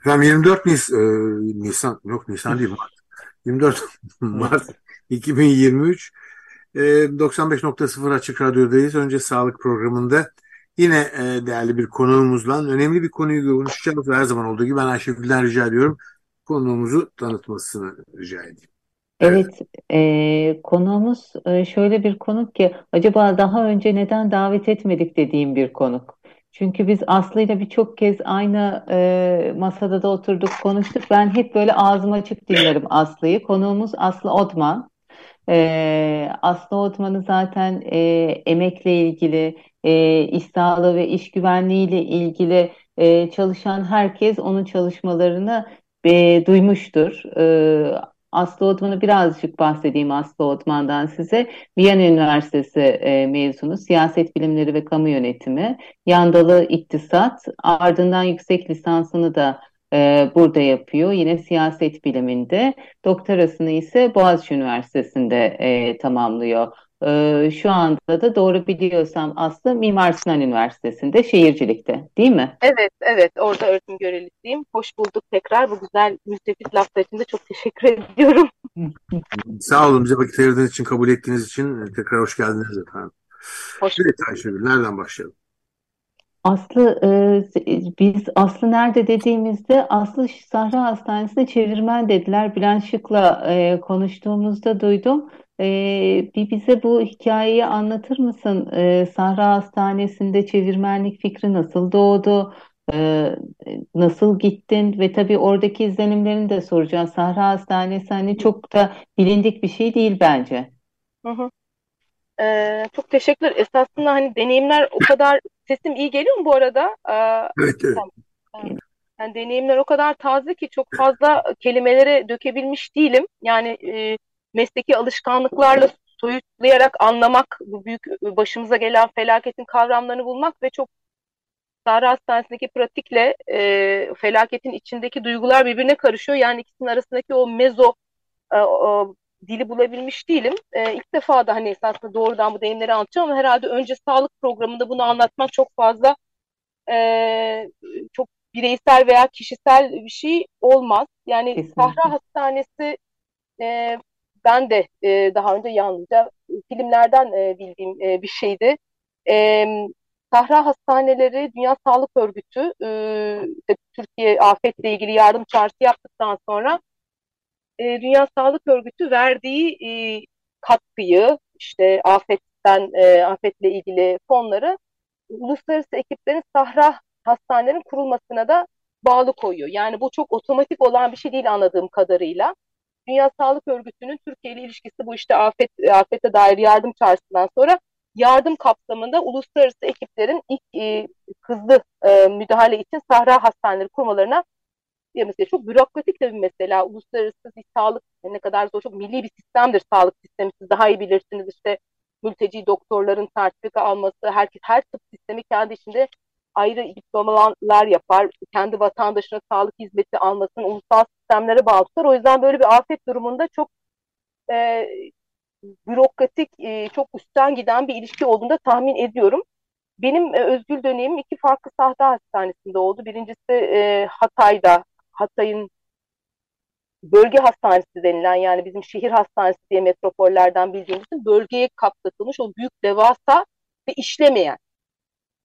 Efendim 24 Nis, e, Nisan, yok Nisan değil Mart. 24 Mart 2023 e, 95.0 Açık Radyo'dayız. Önce sağlık programında yine e, değerli bir konuğumuzla önemli bir konuyu konuşacağız. Her zaman olduğu gibi ben Ayşegül'den rica ediyorum konuğumuzu tanıtmasını rica edeyim. Evet, e, konuğumuz e, şöyle bir konuk ki acaba daha önce neden davet etmedik dediğim bir konuk. Çünkü biz Aslı'yla birçok kez aynı e, masada da oturduk, konuştuk. Ben hep böyle ağzım açık dinlerim Aslı'yı. Konuğumuz Aslı Odman. E, Aslı Odman'ı zaten e, emekle ilgili, e, iş sağlığı ve iş güvenliği ile ilgili e, çalışan herkes onun çalışmalarını e, duymuştur. E, Aslı Otman'ı birazcık bahsedeyim Aslı Otman'dan size. Viyana Üniversitesi e, mezunu, siyaset bilimleri ve kamu yönetimi, yandalı iktisat, ardından yüksek lisansını da e, burada yapıyor. Yine siyaset biliminde, doktorasını ise Boğaziçi Üniversitesi'nde e, tamamlıyor. Ee, şu anda da doğru biliyorsam Aslı Mimar Sinan Üniversitesi'nde şehircilikte değil mi? Evet, evet. Orada öğretim görevlisiyim. Hoş bulduk tekrar. Bu güzel müstefit laflar için de çok teşekkür ediyorum. Sağ olun bize vakit ayırdığınız için, kabul ettiğiniz için tekrar hoş geldiniz efendim. Hoş Evet Ayşegül, nereden başlayalım? Aslı e, biz Aslı nerede dediğimizde Aslı Sahra Hastanesi'nde çevirmen dediler. Bülent Şık'la e, konuştuğumuzda duydum. E, bir bize bu hikayeyi anlatır mısın? E, Sahra Hastanesi'nde çevirmenlik fikri nasıl doğdu? E, nasıl gittin? Ve tabii oradaki izlenimlerini de soracağım. Sahra Hastanesi hani çok da bilindik bir şey değil bence. Hı hı. Ee, çok teşekkürler. Esasında hani deneyimler o kadar sesim iyi geliyor mu bu arada? Ee, Evet, evet. tamam. Yani deneyimler o kadar taze ki çok fazla kelimelere dökebilmiş değilim. Yani e, mesleki alışkanlıklarla soyutlayarak anlamak, bu büyük başımıza gelen felaketin kavramlarını bulmak ve çok Sahra Hastanesi'ndeki pratikle e, felaketin içindeki duygular birbirine karışıyor. Yani ikisinin arasındaki o mezo e, o, dili bulabilmiş değilim. E, ilk defa da hani esasında doğrudan bu deneyimleri anlatacağım ama herhalde önce sağlık programında bunu anlatmak çok fazla e, çok bireysel veya kişisel bir şey olmaz. Yani Kesinlikle. Sahra Hastanesi e, ben de e, daha önce yalnızca filmlerden e, bildiğim e, bir şeydi. E, Sahra Hastaneleri Dünya Sağlık Örgütü e, işte Türkiye afetle ilgili yardım çağrısı yaptıktan sonra e, Dünya Sağlık Örgütü verdiği e, katkıyı işte afetten e, afetle ilgili fonları uluslararası ekiplerin Sahra hastanelerin kurulmasına da bağlı koyuyor. Yani bu çok otomatik olan bir şey değil anladığım kadarıyla. Dünya Sağlık Örgütü'nün Türkiye ile ilişkisi bu işte afet afete dair yardım çağrısından sonra yardım kapsamında uluslararası ekiplerin ilk e, hızlı e, müdahale için Sahra hastaneleri kurmalarına ya mesela çok bürokratik de bir mesela uluslararası bir sağlık ne kadar zor çok milli bir sistemdir sağlık sistemi. Siz daha iyi bilirsiniz işte mülteci doktorların sertifika alması herkes her tıp sistemi kendi içinde ayrı diplomalar yapar kendi vatandaşına sağlık hizmeti almasını ulusal sistemlere bağlı tutar o yüzden böyle bir afet durumunda çok e, bürokratik e, çok üstten giden bir ilişki olduğunu da tahmin ediyorum. Benim e, özgür dönemim iki farklı sahte hastanesinde oldu. Birincisi e, Hatay'da, Hatay'ın bölge hastanesi denilen yani bizim şehir hastanesi diye metropollerden bildiğimizin bölgeye kapsatılmış o büyük devasa ve işlemeyen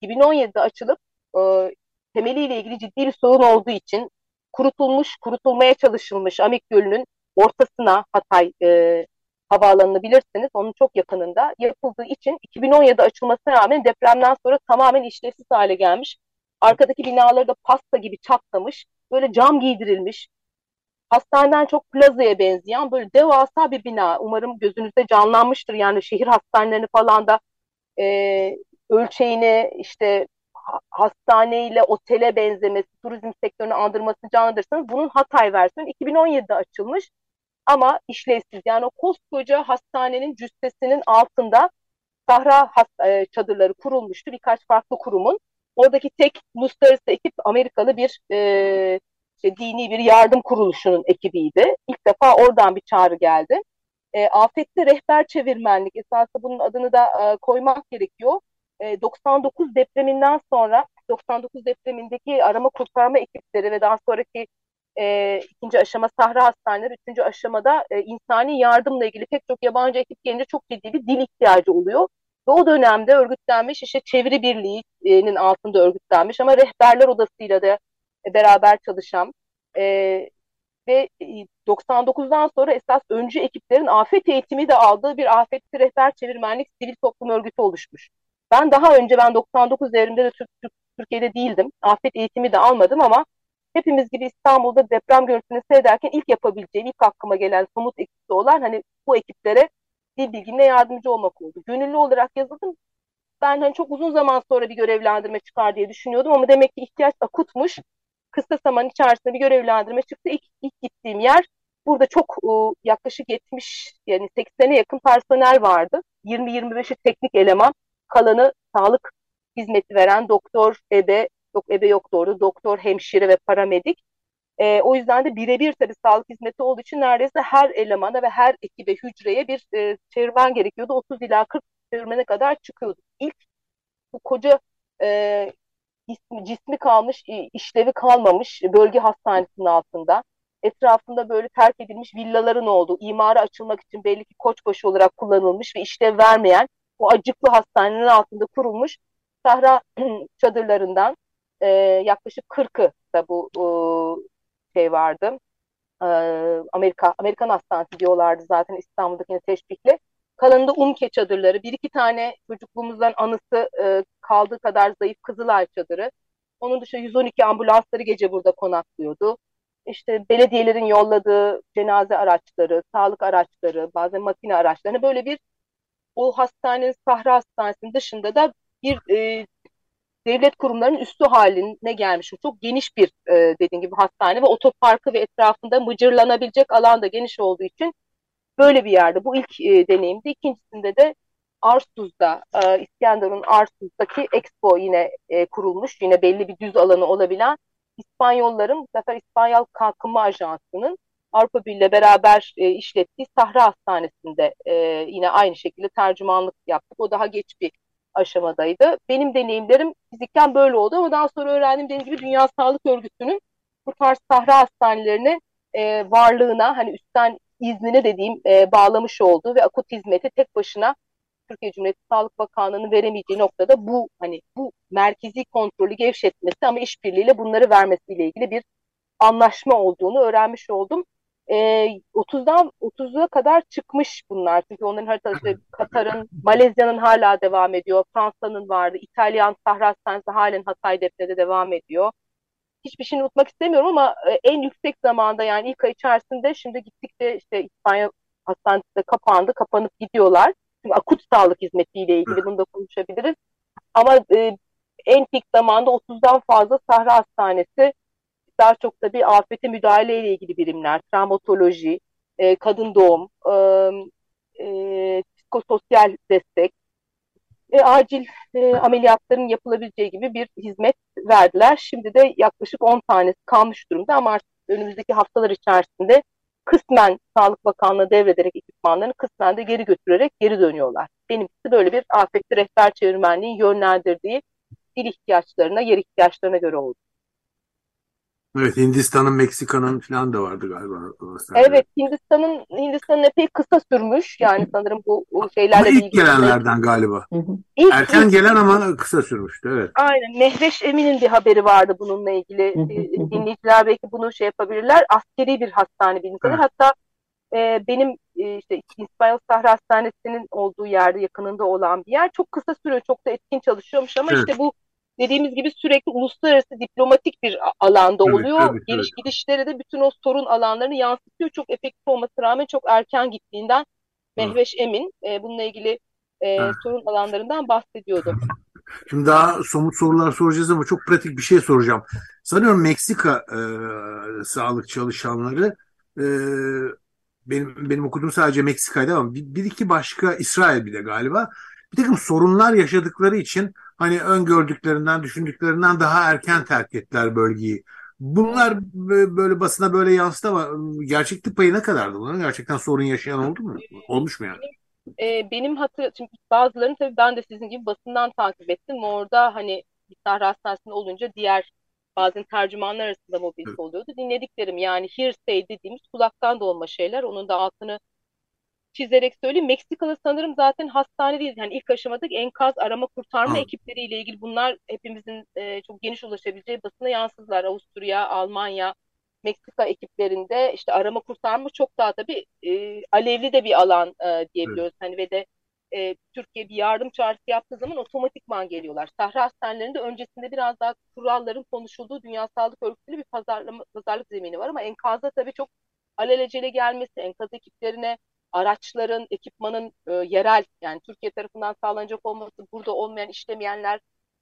2017'de açılıp e, temeliyle ilgili ciddi bir sorun olduğu için kurutulmuş, kurutulmaya çalışılmış Amik Gölü'nün ortasına Hatay e, havaalanını bilirsiniz. Onun çok yakınında yapıldığı için 2017 açılmasına rağmen depremden sonra tamamen işlevsiz hale gelmiş. Arkadaki binaları da pasta gibi çatlamış. Böyle cam giydirilmiş. Hastaneden çok plazaya benzeyen böyle devasa bir bina. Umarım gözünüzde canlanmıştır. Yani şehir hastanelerini falan da e, ölçeğini işte hastaneyle otele benzemesi, turizm sektörünü andırmasını canlandırırsanız bunun Hatay versiyonu 2017'de açılmış ama işlevsiz. Yani o koskoca hastanenin cüssesinin altında sahra e, çadırları kurulmuştu birkaç farklı kurumun. Oradaki tek uluslararası ekip Amerikalı bir e, işte dini bir yardım kuruluşunun ekibiydi. İlk defa oradan bir çağrı geldi. E, afette rehber çevirmenlik esasında bunun adını da e, koymak gerekiyor. E, 99 depreminden sonra 99 depremindeki arama kurtarma ekipleri ve daha sonraki e, ikinci aşama Sahra Hastaneleri, üçüncü aşamada e, insani yardımla ilgili pek çok yabancı ekip gelince çok ciddi bir dil ihtiyacı oluyor. Ve o dönemde örgütlenmiş işte çeviri birliğinin altında örgütlenmiş ama rehberler odasıyla da beraber çalışan e, ve 99'dan sonra esas öncü ekiplerin afet eğitimi de aldığı bir afet rehber çevirmenlik sivil toplum örgütü oluşmuş. Ben daha önce ben 99 devrimde de Türkiye'de değildim. Afet eğitimi de almadım ama hepimiz gibi İstanbul'da deprem görüntüsünü seyrederken ilk yapabileceğim, ilk aklıma gelen somut ekipte olan hani bu ekiplere bir bilgimle yardımcı olmak oldu. Gönüllü olarak yazıldım. Ben hani çok uzun zaman sonra bir görevlendirme çıkar diye düşünüyordum ama demek ki ihtiyaç akutmuş. Kısa zaman içerisinde bir görevlendirme çıktı. İlk, ilk gittiğim yer burada çok yaklaşık 70 yani 80'e yakın personel vardı. 20-25'i teknik eleman, kalanı sağlık hizmeti veren doktor, ebe, yok ebe yok doğru, doktor, hemşire ve paramedik. E, o yüzden de birebir tabii sağlık hizmeti olduğu için neredeyse her elemana ve her ekibe, hücreye bir e, çevirmen gerekiyordu. 30 ila 40 çevirmene kadar çıkıyordu. İlk bu koca e, cismi, cismi kalmış, işlevi kalmamış bölge hastanesinin altında. Etrafında böyle terk edilmiş villaların olduğu, imara açılmak için belli ki koçbaşı olarak kullanılmış ve işlev vermeyen o acıklı hastanenin altında kurulmuş sahra çadırlarından e, yaklaşık 40'ı da bu e, şey vardı. E, Amerika Amerikan hastanesi diyorlardı zaten İstanbul'daki teşbihli. Kalanında Umke çadırları, bir iki tane çocukluğumuzdan anısı e, kaldığı kadar zayıf Kızılay çadırı. Onun dışında 112 ambulansları gece burada konaklıyordu. İşte belediyelerin yolladığı cenaze araçları, sağlık araçları, bazen makine araçlarını böyle bir o hastanenin Sahra Hastanesi'nin dışında da bir e, devlet kurumlarının üstü haline gelmiş. Çok geniş bir e, dediğim gibi hastane ve otoparkı ve etrafında mıcırlanabilecek alan da geniş olduğu için böyle bir yerde. Bu ilk e, deneyimdi. İkincisinde de Arsuz'da, e, İskenderun Arsuz'daki Expo yine e, kurulmuş. Yine belli bir düz alanı olabilen İspanyolların, bu sefer İspanyol Kalkınma Ajansı'nın Avrupa Birliği ile beraber e, işlettiği Sahra Hastanesi'nde e, yine aynı şekilde tercümanlık yaptık. O daha geç bir aşamadaydı. Benim deneyimlerim fizikken böyle oldu ama daha sonra öğrendim dediğim gibi Dünya Sağlık Örgütü'nün bu tarz sahra hastanelerine e, varlığına hani üstten iznine dediğim e, bağlamış olduğu ve akut hizmeti tek başına Türkiye Cumhuriyeti Sağlık Bakanlığı'nın veremeyeceği noktada bu hani bu merkezi kontrolü gevşetmesi ama işbirliğiyle bunları vermesiyle ilgili bir anlaşma olduğunu öğrenmiş oldum e, 30'dan 30'a kadar çıkmış bunlar. Çünkü onların haritası Katar'ın, Malezya'nın hala devam ediyor. Fransa'nın vardı. İtalyan Sahra Hastanesi halen Hatay Defne'de devam ediyor. Hiçbir şey unutmak istemiyorum ama e, en yüksek zamanda yani ilk ay içerisinde şimdi gittikçe işte İspanya hastanesi de kapandı. Kapanıp gidiyorlar. Şimdi akut sağlık hizmetiyle ilgili bunu da konuşabiliriz. Ama e, en pik zamanda 30'dan fazla Sahra Hastanesi daha çok tabii afete müdahale ile ilgili birimler, travmatoloji, e, kadın doğum, e, e, psikososyal destek, e, acil e, ameliyatların yapılabileceği gibi bir hizmet verdiler. Şimdi de yaklaşık 10 tanesi kalmış durumda ama artık önümüzdeki haftalar içerisinde kısmen Sağlık Bakanlığı devrederek ekipmanlarını kısmen de geri götürerek geri dönüyorlar. Benimkisi böyle bir afetli rehber çevirmenliğin yönlendirdiği dil ihtiyaçlarına, yer ihtiyaçlarına göre oldu. Evet Hindistan'ın, Meksika'nın falan da vardı galiba. Evet Hindistan'ın Hindistan'ın epey kısa sürmüş. Yani sanırım bu, bu şeylerle ilk gelenlerden galiba. İlk, Erken ilk, gelen ama kısa sürmüştü. Evet. Aynen. Mehveş Emin'in bir haberi vardı bununla ilgili. Ee, dinleyiciler belki bunu şey yapabilirler. Askeri bir hastane bir insanı. Hatta e, benim e, işte İspanyol Sahra Hastanesi'nin olduğu yerde yakınında olan bir yer. Çok kısa sürüyor. Çok da etkin çalışıyormuş ama evet. işte bu dediğimiz gibi sürekli uluslararası diplomatik bir alanda tabii, oluyor. Tabii, Geliş tabii. gidişleri de bütün o sorun alanlarını yansıtıyor. Çok efektif olması rağmen çok erken gittiğinden Mehveş Emin e, bununla ilgili e, sorun alanlarından bahsediyordu. Şimdi daha somut sorular soracağız ama çok pratik bir şey soracağım. Sanıyorum Meksika e, sağlık çalışanları e, benim benim okuduğum sadece Meksika'ydı ama bir, bir iki başka İsrail bir de galiba bir takım sorunlar yaşadıkları için hani öngördüklerinden, düşündüklerinden daha erken terk ettiler bölgeyi. Bunlar böyle basına böyle yansıdı ama gerçeklik payı ne kadardı bunların? Gerçekten sorun yaşayan oldu mu? Olmuş mu yani? E, benim hatır, çünkü bazılarını tabii ben de sizin gibi basından takip ettim. Orada hani bir Sahra Hastanesi'nde olunca diğer bazen tercümanlar arasında mobilite oluyordu. Dinlediklerim yani hearsay dediğimiz kulaktan dolma şeyler. Onun da altını çizerek söyleyeyim. Meksikalı sanırım zaten hastane değil. Yani ilk aşamada enkaz arama kurtarma ekipleriyle ilgili bunlar hepimizin e, çok geniş ulaşabileceği basına yansıdılar. Avusturya, Almanya, Meksika ekiplerinde işte arama kurtarma çok daha tabii e, alevli de bir alan e, diyebiliyoruz. Evet. Hani ve de e, Türkiye bir yardım çağrısı yaptığı zaman otomatikman geliyorlar. Sahra hastanelerinde öncesinde biraz daha kuralların konuşulduğu Dünya Sağlık Örgütü'yle bir pazarlama, pazarlık zemini var ama enkazda tabii çok alelacele gelmesi, enkaz ekiplerine araçların, ekipmanın e, yerel yani Türkiye tarafından sağlanacak olması, burada olmayan, işlemeyenler.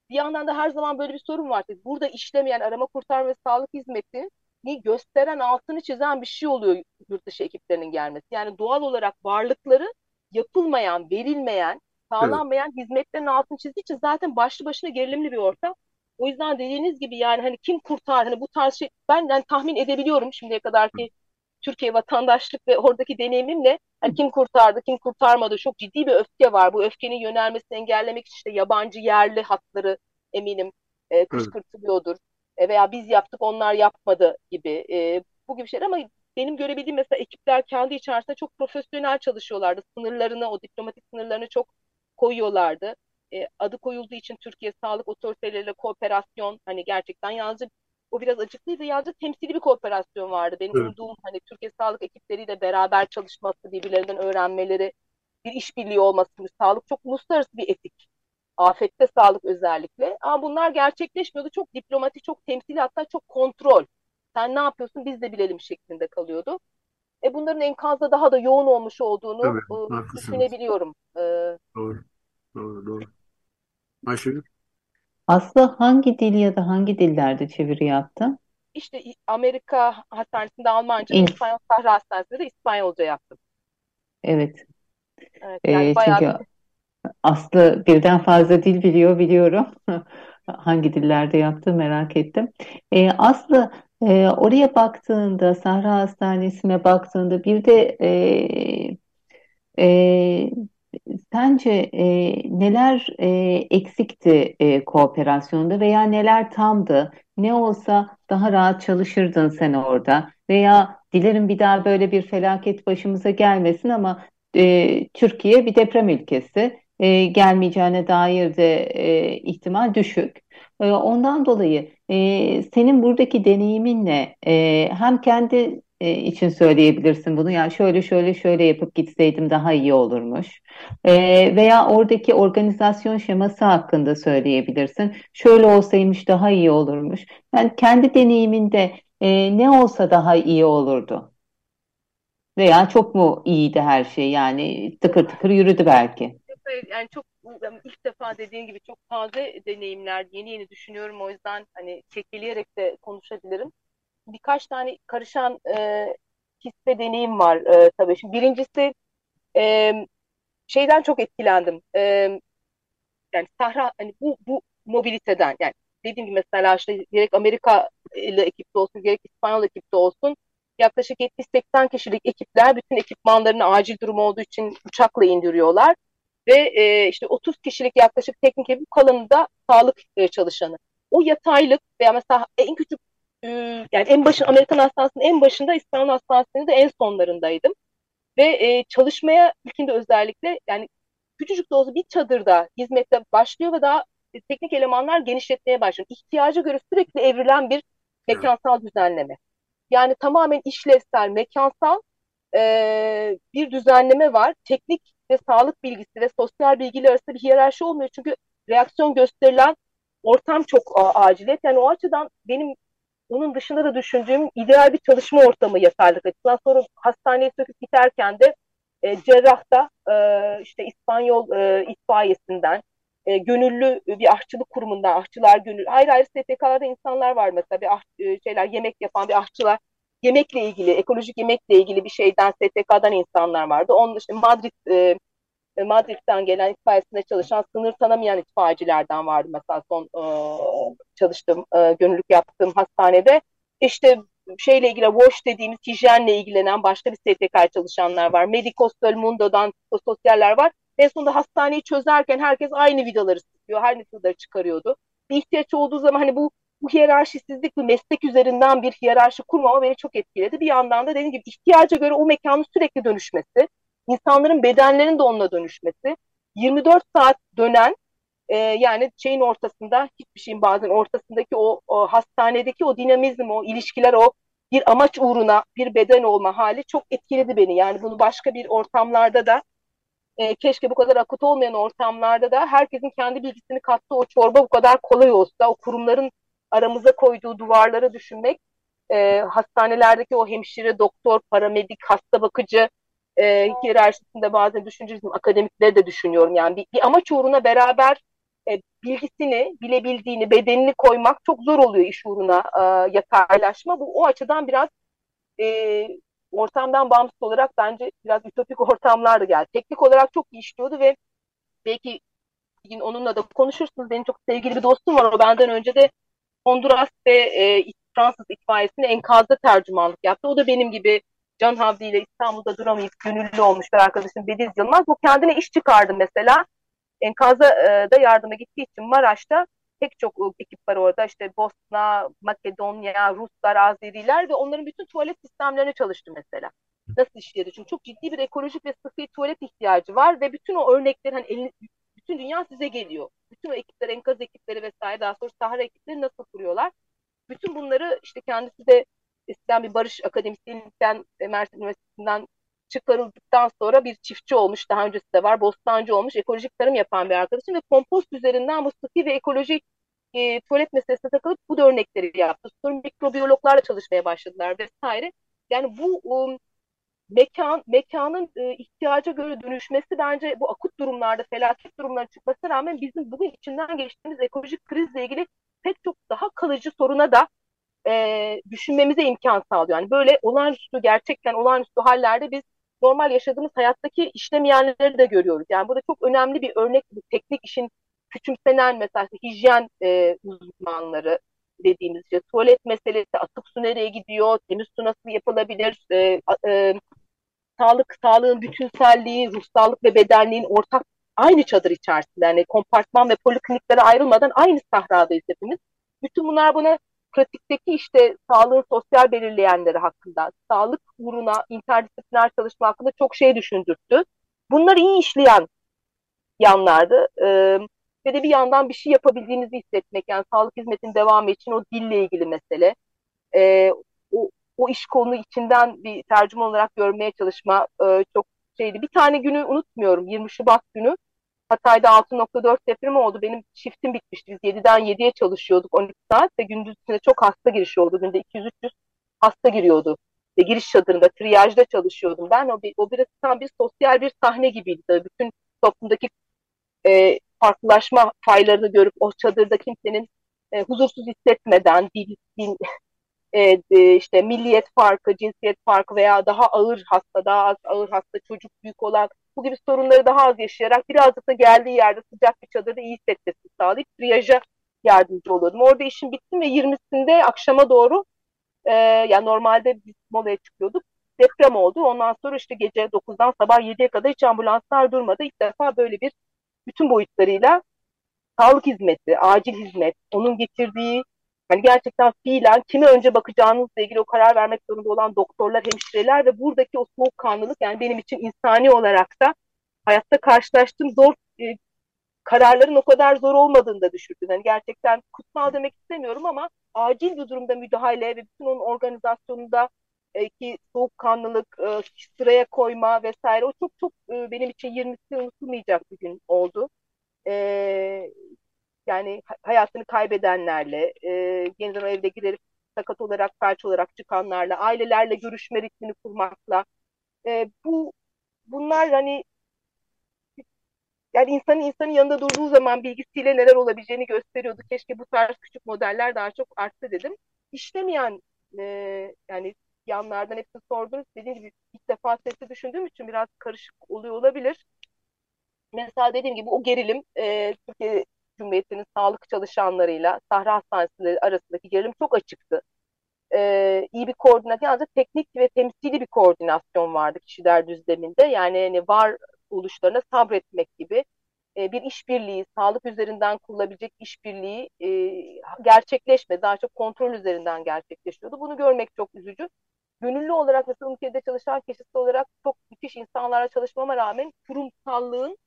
Bir yandan da her zaman böyle bir sorun var. Burada işlemeyen arama kurtarma ve sağlık hizmeti ni gösteren, altını çizen bir şey oluyor yurt dışı ekiplerinin gelmesi. Yani doğal olarak varlıkları yapılmayan, verilmeyen, sağlanmayan evet. hizmetlerin altını çizdiği için zaten başlı başına gerilimli bir ortam. O yüzden dediğiniz gibi yani hani kim kurtar hani bu tarz şey ben yani tahmin edebiliyorum şimdiye kadar ki Türkiye vatandaşlık ve oradaki deneyimimle hani kim kurtardı, kim kurtarmadı çok ciddi bir öfke var. Bu öfkenin yönelmesini engellemek için işte yabancı yerli hatları eminim e, kışkırtılıyordur. E, veya biz yaptık onlar yapmadı gibi e, bu gibi şeyler ama benim görebildiğim mesela ekipler kendi içerisinde çok profesyonel çalışıyorlardı. Sınırlarını, o diplomatik sınırlarını çok koyuyorlardı. E, adı koyulduğu için Türkiye sağlık otoriteleriyle kooperasyon hani gerçekten yalnızca o biraz acıklıydı. Yalnızca temsili bir kooperasyon vardı. Benim evet. umduğum hani Türkiye sağlık ekipleriyle beraber çalışması, birbirlerinden öğrenmeleri, bir işbirliği olması. Sağlık çok uluslararası bir etik afette sağlık özellikle. Ama bunlar gerçekleşmiyordu. Çok diplomatik, çok temsili hatta çok kontrol. Sen ne yapıyorsun biz de bilelim şeklinde kalıyordu. E bunların enkazda daha da yoğun olmuş olduğunu Tabii, e, düşünebiliyorum. E, doğru, doğru, doğru. Ayşegül? Aslı hangi dil ya da hangi dillerde çeviri yaptın? İşte Amerika Hastanesi'nde Almanca, İn... İspanyol Sahra Hastanesi'nde de İspanyolca yaptım. Evet. Evet, yani ee, bayağı çünkü Aslı birden fazla dil biliyor biliyorum. Hangi dillerde yaptığı merak ettim. E, Aslı e, oraya baktığında, Sahra Hastanesi'ne baktığında bir de e, e, sence e, neler e, eksikti e, kooperasyonda veya neler tamdı? Ne olsa daha rahat çalışırdın sen orada veya dilerim bir daha böyle bir felaket başımıza gelmesin ama e, Türkiye bir deprem ülkesi e, gelmeyeceğine dair de e, ihtimal düşük. E, ondan dolayı e, senin buradaki deneyiminle e, hem kendi e, için söyleyebilirsin bunu. Yani şöyle şöyle şöyle yapıp gitseydim daha iyi olurmuş. E, veya oradaki organizasyon şeması hakkında söyleyebilirsin. Şöyle olsaymış daha iyi olurmuş. Yani kendi deneyiminde e, ne olsa daha iyi olurdu. Veya çok mu iyiydi her şey? Yani tıkır tıkır yürüdü belki yani çok ilk defa dediğin gibi çok taze deneyimler, yeni yeni düşünüyorum o yüzden hani kekeleyerek de konuşabilirim. Birkaç tane karışan e, his ve deneyim var e, tabii. Şimdi birincisi e, şeyden çok etkilendim. E, yani Sahra hani bu bu mobiliteden yani dediğim gibi mesela işte gerek Amerika ile ekipte olsun gerek İspanyol ekipte olsun yaklaşık 70-80 kişilik ekipler bütün ekipmanlarını acil durum olduğu için uçakla indiriyorlar ve e, işte 30 kişilik yaklaşık teknik ekip kalanında sağlık e, çalışanı. O yataylık veya mesela en küçük yani en başın Amerikan Hastanesi'nin en başında İstanbul Hastanesi'nin de en sonlarındaydım. Ve e, çalışmaya ilkinde özellikle yani küçücük de olsa bir çadırda hizmette başlıyor ve daha e, teknik elemanlar genişletmeye başlıyor. İhtiyaca göre sürekli evrilen bir mekansal düzenleme. Yani tamamen işlevsel, mekansal e, bir düzenleme var. Teknik ve sağlık bilgisi ve sosyal bilgiler arasında bir hiyerarşi olmuyor. Çünkü reaksiyon gösterilen ortam çok aciliyet. Yani o açıdan benim onun dışında da düşündüğüm ideal bir çalışma ortamı yatarlık açısından. Sonra hastaneye söküp giderken de e, cerrahta e, işte İspanyol e, itfaiyesinden e, gönüllü bir aşçılık kurumundan, aşçılar gönüllü, ayrı ayrı STK'larda insanlar var mesela bir ah, e, şeyler yemek yapan bir aşçılar, yemekle ilgili, ekolojik yemekle ilgili bir şeyden STK'dan insanlar vardı. Onun dışında Madrid e, Madrid'den gelen itfaiyesinde çalışan sınır tanımayan itfaiyecilerden vardı mesela son e, çalıştığım, e, gönüllülük yaptığım hastanede. İşte şeyle ilgili WASH dediğimiz hijyenle ilgilenen başka bir STK çalışanlar var. Medicos del Mundo'dan sosyaller var. En sonunda hastaneyi çözerken herkes aynı vidaları sıkıyor, aynı vidaları çıkarıyordu. Bir ihtiyaç olduğu zaman hani bu bu hiyerarşisizlik bir meslek üzerinden bir hiyerarşi kurmama beni çok etkiledi. Bir yandan da dediğim gibi ihtiyaca göre o mekanın sürekli dönüşmesi, insanların bedenlerinin de onunla dönüşmesi, 24 saat dönen e, yani şeyin ortasında hiçbir şeyin bazen ortasındaki o, o hastanedeki o dinamizm, o ilişkiler, o bir amaç uğruna bir beden olma hali çok etkiledi beni. Yani bunu başka bir ortamlarda da e, keşke bu kadar akut olmayan ortamlarda da herkesin kendi bilgisini kattığı o çorba bu kadar kolay olsa, o kurumların aramıza koyduğu duvarları düşünmek, e, hastanelerdeki o hemşire, doktor, paramedik, hasta bakıcı e, hiyerarşisinde bazen düşünce akademikleri de düşünüyorum. Yani bir, bir amaç uğruna beraber e, bilgisini, bilebildiğini, bedenini koymak çok zor oluyor iş uğruna e, yataylaşma. Bu o açıdan biraz e, ortamdan bağımsız olarak bence biraz ütopik ortamlar da geldi. Teknik olarak çok iyi işliyordu ve belki gün onunla da konuşursunuz. Benim çok sevgili bir dostum var. O benden önce de Honduras ve e, Fransız itfaiyesine enkazda tercümanlık yaptı. O da benim gibi Can Havdi ile İstanbul'da duramayıp gönüllü olmuş bir arkadaşım Bediz Yılmaz. Bu kendine iş çıkardı mesela. Enkazda e, da yardıma gittiği için Maraş'ta pek çok ekip var orada. İşte Bosna, Makedonya, Ruslar, Azeriler ve onların bütün tuvalet sistemlerine çalıştı mesela. Nasıl işledi? Çünkü çok ciddi bir ekolojik ve sıhhi tuvalet ihtiyacı var ve bütün o örnekler hani elini, bütün dünya size geliyor. Bütün o ekipler, enkaz ekipleri vesaire daha sonra sahra ekipleri nasıl kuruyorlar? Bütün bunları işte kendisi de eskiden bir barış akademisyeninden Mersin Üniversitesi'nden çıkarıldıktan sonra bir çiftçi olmuş. Daha öncesi de var. Bostancı olmuş. Ekolojik tarım yapan bir arkadaşım ve kompost üzerinden bu sıhhi ve ekolojik e, tuvalet meselesine takılıp bu da örnekleri yaptı. Sonra mikrobiyologlarla çalışmaya başladılar vesaire. Yani bu um, mekan mekanın e, ihtiyaca göre dönüşmesi bence bu akut durumlarda felaket durumları çıkmasına rağmen bizim bugün içinden geçtiğimiz ekolojik krizle ilgili pek çok daha kalıcı soruna da e, düşünmemize imkan sağlıyor. Yani böyle olağanüstü gerçekten olağanüstü hallerde biz normal yaşadığımız hayattaki işlemeyenleri de görüyoruz. Yani bu da çok önemli bir örnek bu teknik işin küçümsenen mesela hijyen e, uzmanları dediğimiz işte tuvalet meselesi, atık su nereye gidiyor, temiz su nasıl yapılabilir, e, e, sağlık, sağlığın bütünselliği, ruhsallık ve bedenliğin ortak aynı çadır içerisinde yani kompartman ve polikliniklere ayrılmadan aynı sahradayız hepimiz. Bütün bunlar buna pratikteki işte sağlığın sosyal belirleyenleri hakkında, sağlık uğruna interdisipliner çalışma hakkında çok şey düşündürttü. Bunlar iyi işleyen yanlardı. Ee, ve de bir yandan bir şey yapabildiğinizi hissetmek, yani sağlık hizmetinin devamı için o dille ilgili mesele. Ee, o, o iş konu içinden bir tercüme olarak görmeye çalışma e, çok şeydi. Bir tane günü unutmuyorum, 20 Şubat günü Hatay'da 6.4 deprem oldu. Benim shiftim bitmişti. Biz 7'den 7'ye çalışıyorduk 12 saat ve gündüz içinde çok hasta girişi oldu. Günde 200-300 hasta giriyordu. Ve giriş çadırında, triyajda çalışıyordum. Ben o, bir, o biraz tam bir sosyal bir sahne gibiydi. Bütün toplumdaki e, farklılaşma faylarını görüp o çadırda kimsenin e, huzursuz hissetmeden dil, din, e, e, işte milliyet farkı, cinsiyet farkı veya daha ağır hasta, daha az ağır hasta, çocuk büyük olan bu gibi sorunları daha az yaşayarak birazcık da geldiği yerde sıcak bir çadırda iyi hissetmesini sağlayıp triyaja yardımcı oluyordum. Orada işim bitti ve 20'sinde akşama doğru e, yani normalde biz molaya çıkıyorduk. Deprem oldu. Ondan sonra işte gece 9'dan sabah 7'ye kadar hiç ambulanslar durmadı. İlk defa böyle bir bütün boyutlarıyla sağlık hizmeti, acil hizmet, onun getirdiği hani gerçekten fiilen kime önce bakacağınızla ilgili o karar vermek zorunda olan doktorlar, hemşireler ve buradaki o soğukkanlılık yani benim için insani olarak da hayatta karşılaştığım zor e, kararların o kadar zor olmadığını da düşürdü. Yani gerçekten kutsal demek istemiyorum ama acil bir durumda müdahale ve bütün onun organizasyonunda e, ki soğukkanlılık, e, sıraya koyma vesaire o çok çok e, benim için 20'si unutulmayacak bir gün oldu. E, yani hayatını kaybedenlerle, e, yeniden o evde giderek sakat olarak, felç olarak çıkanlarla, ailelerle görüşme ritmini kurmakla. E, bu bunlar hani yani insanın insanın yanında durduğu zaman bilgisiyle neler olabileceğini gösteriyordu. Keşke bu tarz küçük modeller daha çok arttı dedim. İşlemeyen e, yani yanlardan hepsini sordunuz. Dediğim gibi ilk defa sesi düşündüğüm için biraz karışık oluyor olabilir. Mesela dediğim gibi o gerilim e, Türkiye Cumhuriyeti'nin sağlık çalışanlarıyla Sahra Hastanesi arasındaki gerilim çok açıktı. E, iyi bir koordinasyon, ancak teknik ve temsili bir koordinasyon vardı kişiler düzleminde. Yani hani var oluşlarına sabretmek gibi e, bir işbirliği, sağlık üzerinden kurulabilecek işbirliği e, gerçekleşmedi. Daha çok kontrol üzerinden gerçekleşiyordu. Bunu görmek çok üzücü. Gönüllü olarak mesela ülkede çalışan kişisi olarak çok müthiş insanlarla çalışmama rağmen kurumsallığın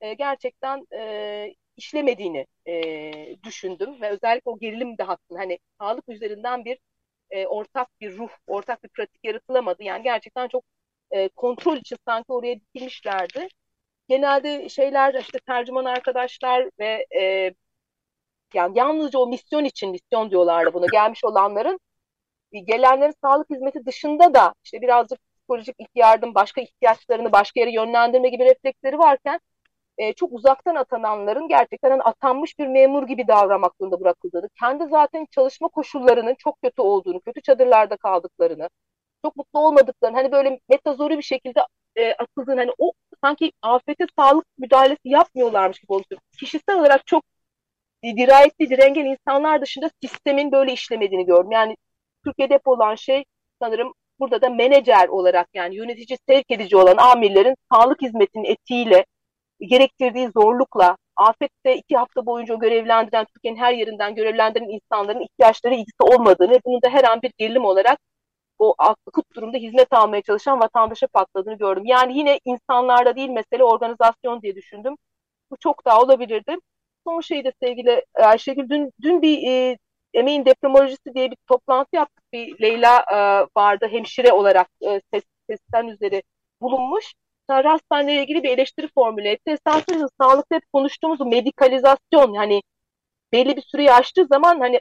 e, gerçekten e, işlemediğini e, düşündüm ve özellikle o gerilim de hakkında hani sağlık üzerinden bir e, ortak bir ruh, ortak bir pratik yaratılamadı. Yani gerçekten çok e, kontrol için sanki oraya dikilmişlerdi. Genelde şeyler işte tercüman arkadaşlar ve e, yani yalnızca o misyon için misyon diyorlardı bunu gelmiş olanların gelenlerin sağlık hizmeti dışında da işte birazcık psikolojik ilk yardım, başka ihtiyaçlarını başka yere yönlendirme gibi refleksleri varken e, çok uzaktan atananların gerçekten hani atanmış bir memur gibi davranmak zorunda bırakıldığını, kendi zaten çalışma koşullarının çok kötü olduğunu, kötü çadırlarda kaldıklarını, çok mutlu olmadıklarını, hani böyle metazori bir şekilde e, atıldığını, hani o sanki afete sağlık müdahalesi yapmıyorlarmış gibi oluşuyor. Kişisel olarak çok dirayetli, direngen insanlar dışında sistemin böyle işlemediğini gördüm. Yani Türkiye'de hep olan şey sanırım burada da menajer olarak yani yönetici sevk edici olan amirlerin sağlık hizmetinin etiğiyle gerektirdiği zorlukla afette iki hafta boyunca görevlendiren Türkiye'nin her yerinden görevlendiren insanların ihtiyaçları ilgisi olmadığını bunun da her an bir gerilim olarak o akut durumda hizmet almaya çalışan vatandaşa patladığını gördüm. Yani yine insanlarda değil mesele organizasyon diye düşündüm. Bu çok daha olabilirdi. Son şey de sevgili Ayşegül dün, dün bir e, emeğin depremolojisi diye bir toplantı yaptık. Bir Leyla e, vardı hemşire olarak e, ses, sesten üzeri bulunmuş. Sarı hastaneyle ilgili bir eleştiri formüle etti. Esasında sağlıkta hep konuştuğumuz medikalizasyon yani belli bir süreyi aştığı zaman hani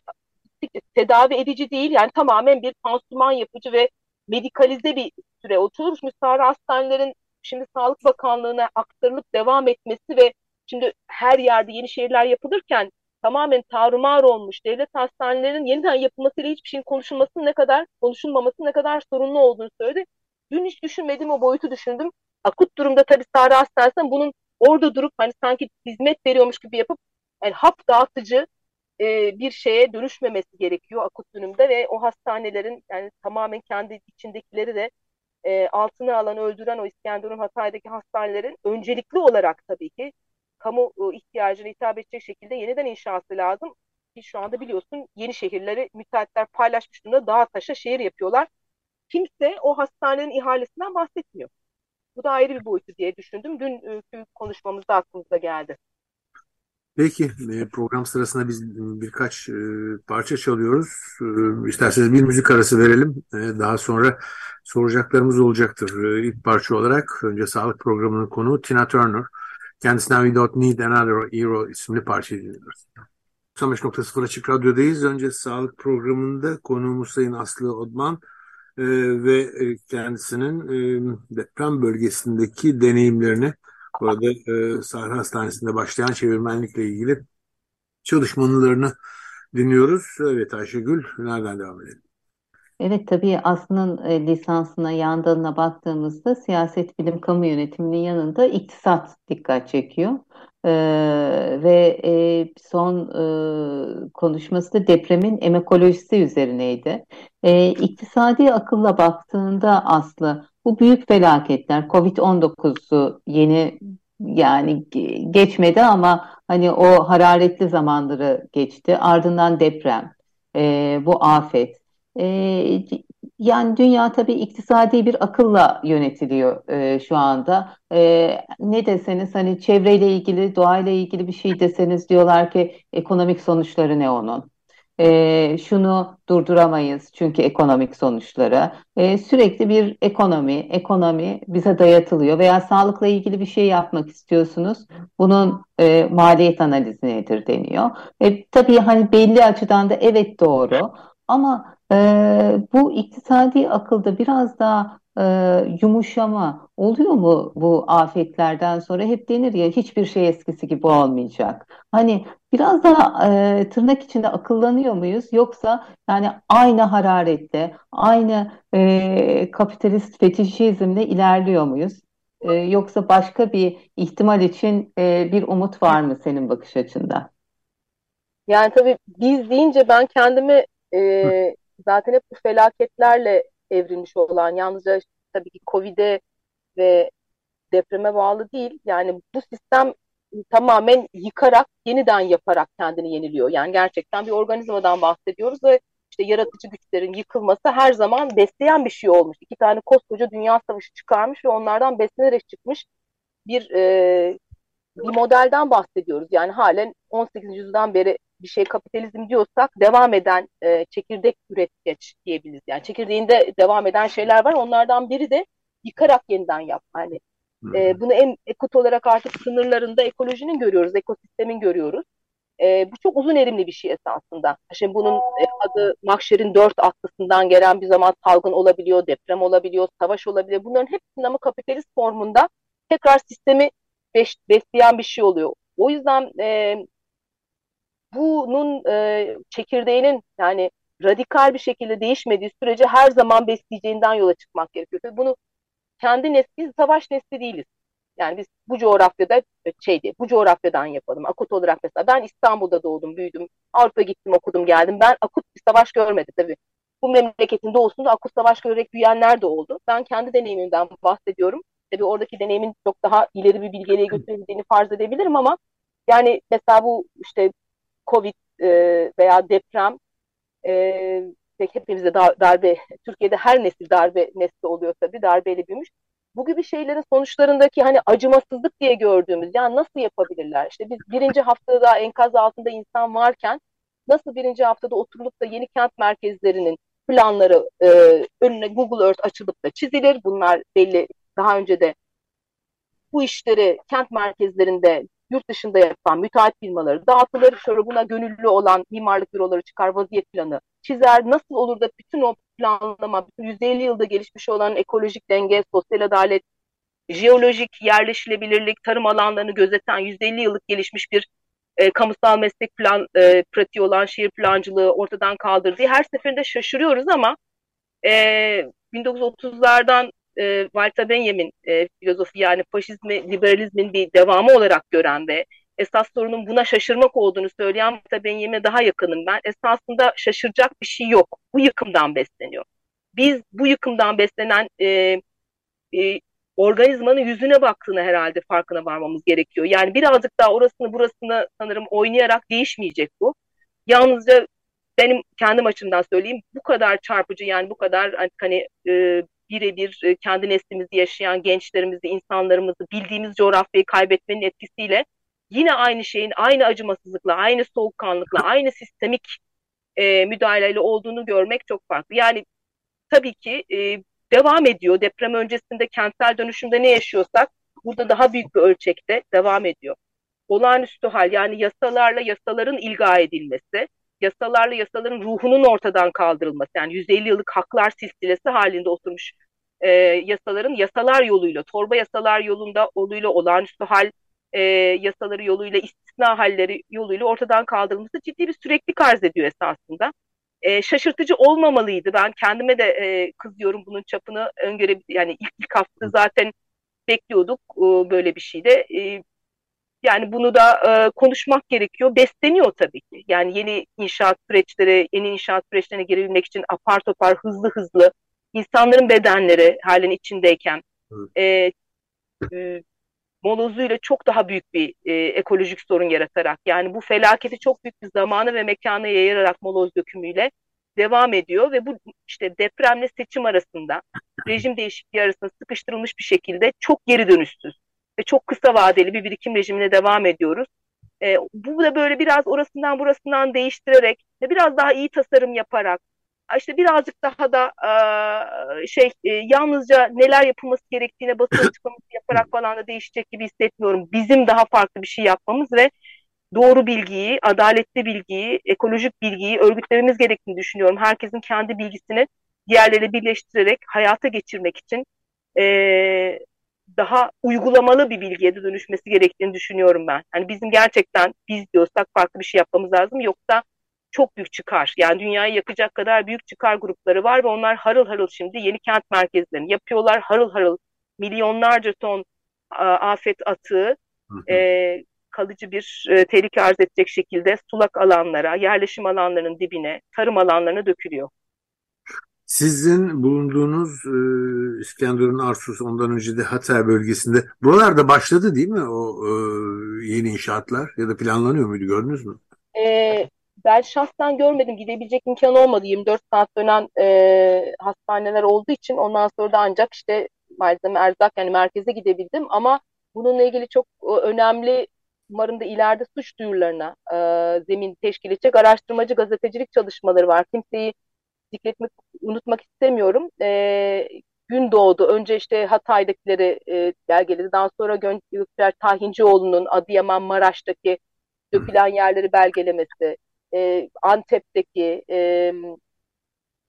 tedavi edici değil yani tamamen bir pansuman yapıcı ve medikalize bir süre oturmuş. Sarı hastanelerin şimdi Sağlık Bakanlığı'na aktarılıp devam etmesi ve şimdi her yerde yeni şehirler yapılırken tamamen tarumar olmuş devlet hastanelerinin yeniden yapılmasıyla hiçbir şeyin konuşulması ne kadar konuşulmaması ne kadar sorunlu olduğunu söyledi. Dün hiç düşünmedim o boyutu düşündüm. Akut durumda tabii Sahra Hastanesi'nin bunun orada durup hani sanki hizmet veriyormuş gibi yapıp yani hap dağıtıcı e, bir şeye dönüşmemesi gerekiyor akut durumda ve o hastanelerin yani tamamen kendi içindekileri de e, altına alan öldüren o İskenderun Hatay'daki hastanelerin öncelikli olarak tabii ki kamu e, ihtiyacına hitap edecek şekilde yeniden inşası lazım. Ki şu anda biliyorsun yeni şehirleri müteahhitler paylaşmış durumda dağ taşa şehir yapıyorlar. Kimse o hastanenin ihalesinden bahsetmiyor. Bu da ayrı bir boyutu diye düşündüm. Dünkü konuşmamızda aklımıza geldi. Peki e, program sırasında biz birkaç e, parça çalıyoruz. İsterseniz bir müzik arası verelim. Daha sonra soracaklarımız olacaktır. İlk parça olarak önce sağlık programının konuğu Tina Turner. Kendisinden We Don't Need Another Hero isimli parçayı dinliyoruz. 95.0 Açık Radyo'dayız. Önce sağlık programında konuğumuz Sayın Aslı Odman e, ve kendisinin e, deprem bölgesindeki deneyimlerini burada e, Sahra Hastanesi'nde başlayan çevirmenlikle ilgili çalışmalarını dinliyoruz. Evet Ayşegül, nereden devam edelim? Evet tabii Aslı'nın e, lisansına, yan dalına baktığımızda siyaset bilim kamu yönetiminin yanında iktisat dikkat çekiyor. Ee, ve e, son e, konuşması da depremin emekolojisi üzerineydi. E, iktisadi akılla baktığında Aslı bu büyük felaketler Covid-19'u yeni yani geçmedi ama hani o hararetli zamanları geçti. Ardından deprem, e, bu afet e, yani dünya tabii iktisadi bir akılla yönetiliyor e, şu anda. E, ne deseniz hani çevreyle ilgili, doğayla ilgili bir şey deseniz diyorlar ki ekonomik sonuçları ne onun? E, şunu durduramayız çünkü ekonomik sonuçları. E, sürekli bir ekonomi, ekonomi bize dayatılıyor veya sağlıkla ilgili bir şey yapmak istiyorsunuz. Bunun e, maliyet analizi nedir deniyor. E, tabii hani belli açıdan da evet doğru ama ee, bu iktisadi akılda biraz daha e, yumuşama oluyor mu bu afetlerden sonra? Hep denir ya hiçbir şey eskisi gibi olmayacak. Hani biraz daha e, tırnak içinde akıllanıyor muyuz? Yoksa yani aynı hararette, aynı e, kapitalist fetişizmle ilerliyor muyuz? E, yoksa başka bir ihtimal için e, bir umut var mı senin bakış açında? Yani tabii biz deyince ben kendimi e, zaten hep bu felaketlerle evrilmiş olan yalnızca tabii ki Covid'e ve depreme bağlı değil. Yani bu sistem tamamen yıkarak, yeniden yaparak kendini yeniliyor. Yani gerçekten bir organizmadan bahsediyoruz ve işte yaratıcı güçlerin yıkılması her zaman besleyen bir şey olmuş. İki tane koskoca dünya savaşı çıkarmış ve onlardan beslenerek çıkmış bir e, bir modelden bahsediyoruz. Yani halen 18. yüzyıldan beri bir şey kapitalizm diyorsak devam eden e, çekirdek üretgeç diyebiliriz. Yani çekirdeğinde devam eden şeyler var. Onlardan biri de yıkarak yeniden yap. Yani e, bunu en ekut olarak artık sınırlarında ekolojinin görüyoruz, ekosistemin görüyoruz. E, bu çok uzun erimli bir şey esasında. Şimdi bunun e, adı Mahşer'in dört atlısından gelen bir zaman salgın olabiliyor, deprem olabiliyor, savaş olabiliyor. Bunların hepsinin ama kapitalist formunda tekrar sistemi beş, besleyen bir şey oluyor. O yüzden e, bunun e, çekirdeğinin yani radikal bir şekilde değişmediği sürece her zaman besleyeceğinden yola çıkmak gerekiyor. Bunu kendi nesli, savaş nesli değiliz. Yani biz bu coğrafyada şeydi, bu coğrafyadan yapalım. Akut olarak mesela ben İstanbul'da doğdum, büyüdüm. Avrupa gittim, okudum, geldim. Ben akut bir savaş görmedim tabii. Bu memleketin doğusunda akut savaş görerek büyüyenler de oldu. Ben kendi deneyimimden bahsediyorum. Tabii oradaki deneyimin çok daha ileri bir bilgeliğe götürebildiğini farz edebilirim ama yani mesela bu işte Covid e, veya deprem e, hepimizde darbe, Türkiye'de her nesil darbe nesli oluyor tabii, darbeyle büyümüş. Bu gibi şeylerin sonuçlarındaki hani acımasızlık diye gördüğümüz, yani nasıl yapabilirler? İşte biz birinci haftada enkaz altında insan varken nasıl birinci haftada oturulup da yeni kent merkezlerinin planları e, önüne Google Earth açılıp da çizilir. Bunlar belli daha önce de bu işleri kent merkezlerinde yurt dışında yapan müteahhit firmaları dağıtılır. Sonra buna gönüllü olan mimarlık büroları çıkar vaziyet planı çizer. Nasıl olur da bütün o planlama, bütün 150 yılda gelişmiş olan ekolojik denge, sosyal adalet, jeolojik yerleşilebilirlik, tarım alanlarını gözeten 150 yıllık gelişmiş bir e, kamusal meslek plan e, pratiği olan şehir plancılığı ortadan kaldırdığı her seferinde şaşırıyoruz ama e, 1930'lardan e, Walter Benjamin e, filozofi yani faşizmi liberalizmin bir devamı olarak gören ve esas sorunun buna şaşırmak olduğunu söyleyen Walter Benjamin'e daha yakınım ben. Esasında şaşıracak bir şey yok. Bu yıkımdan besleniyor. Biz bu yıkımdan beslenen e, e, organizmanın yüzüne baktığını herhalde farkına varmamız gerekiyor. Yani birazcık daha orasını burasını sanırım oynayarak değişmeyecek bu. Yalnızca benim kendim açımdan söyleyeyim bu kadar çarpıcı yani bu kadar hani e, birebir e, kendi neslimizi yaşayan gençlerimizi, insanlarımızı bildiğimiz coğrafyayı kaybetmenin etkisiyle yine aynı şeyin aynı acımasızlıkla, aynı soğukkanlıkla, aynı sistemik e, müdahaleyle olduğunu görmek çok farklı. Yani tabii ki e, devam ediyor. Deprem öncesinde kentsel dönüşümde ne yaşıyorsak burada daha büyük bir ölçekte devam ediyor. Olağanüstü hal yani yasalarla yasaların ilga edilmesi, yasalarla yasaların ruhunun ortadan kaldırılması yani 150 yıllık haklar silsilesi halinde oturmuş e, yasaların yasalar yoluyla, torba yasalar yolunda oluyla olağanüstü hal e, yasaları yoluyla, istisna halleri yoluyla ortadan kaldırılması ciddi bir sürekli arz ediyor esasında. E, şaşırtıcı olmamalıydı. Ben kendime de e, kızıyorum bunun çapını öngöre yani ilk ilk hafta zaten bekliyorduk e, böyle bir şeyde. E, yani bunu da e, konuşmak gerekiyor. Besleniyor tabii ki. Yani yeni inşaat süreçleri, yeni inşaat süreçlerine girebilmek için apar topar, hızlı hızlı insanların bedenleri halen içindeyken e, e, molozuyla çok daha büyük bir e, ekolojik sorun yaratarak yani bu felaketi çok büyük bir zamanı ve mekana yayarak moloz dökümüyle devam ediyor ve bu işte depremle seçim arasında rejim değişikliği arasında sıkıştırılmış bir şekilde çok geri dönüşsüz ve çok kısa vadeli bir birikim rejimine devam ediyoruz. E, bu da böyle biraz orasından burasından değiştirerek ve biraz daha iyi tasarım yaparak işte birazcık daha da e, şey e, yalnızca neler yapılması gerektiğine basın açıklaması yaparak falan da değişecek gibi hissetmiyorum. Bizim daha farklı bir şey yapmamız ve doğru bilgiyi, adaletli bilgiyi, ekolojik bilgiyi örgütlememiz gerektiğini düşünüyorum. Herkesin kendi bilgisini diğerleri birleştirerek hayata geçirmek için e, daha uygulamalı bir bilgiye de dönüşmesi gerektiğini düşünüyorum ben. Hani bizim gerçekten biz diyorsak farklı bir şey yapmamız lazım yoksa çok büyük çıkar. Yani dünyayı yakacak kadar büyük çıkar grupları var ve onlar harıl harıl şimdi yeni kent merkezlerini yapıyorlar. Harıl harıl milyonlarca ton afet atığı e, kalıcı bir e, tehlike arz edecek şekilde sulak alanlara, yerleşim alanlarının dibine, tarım alanlarına dökülüyor. Sizin bulunduğunuz e, İskenderun, Arsus, ondan önce de Hatay bölgesinde buralarda başladı değil mi o e, yeni inşaatlar ya da planlanıyor muydu gördünüz mü? E, ben şahsen görmedim. Gidebilecek imkan olmadı. 24 saat dönen e, hastaneler olduğu için ondan sonra da ancak işte malzeme, erzak yani merkeze gidebildim ama bununla ilgili çok önemli umarım da ileride suç duyurularına e, zemin teşkil edecek araştırmacı gazetecilik çalışmaları var. Kimseyi zikretmek, unutmak istemiyorum. E, gün doğdu. Önce işte Hatay'dakileri e, belgeledi. Daha sonra Gökçer Tahincioğlu'nun Adıyaman, Maraş'taki dökülen yerleri belgelemesi. E, Antep'teki e,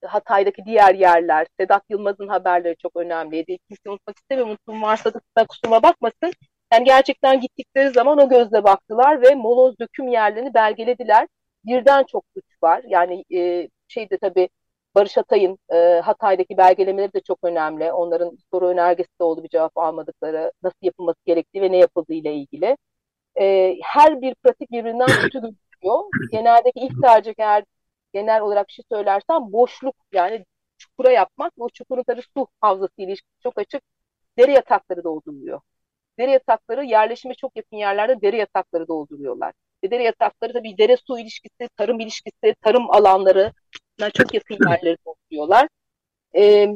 Hatay'daki diğer yerler, Sedat Yılmaz'ın haberleri çok önemliydi. Kimse unutmak istemiyorum. Unuttum varsa da kusuruma bakmasın. Yani gerçekten gittikleri zaman o gözle baktılar ve moloz döküm yerlerini belgelediler. Birden çok güç var. Yani e, şeyde tabii Barış Atay'ın e, Hatay'daki belgelemeleri de çok önemli. Onların soru önergesi de oldu bir cevap almadıkları, nasıl yapılması gerektiği ve ne yapıldığı ile ilgili. E, her bir pratik birbirinden kötü gözüküyor. Geneldeki ilk tercih eğer genel olarak bir şey söylersem boşluk yani çukura yapmak. O çukurun tabii su havzası ilişkisi çok açık. Deri yatakları dolduruluyor. Deri yatakları yerleşime çok yakın yerlerde deri yatakları dolduruyorlar. Ve deri yatakları tabii dere su ilişkisi, tarım ilişkisi, tarım alanları çok yakın yerleri dolduruyorlar. Ee,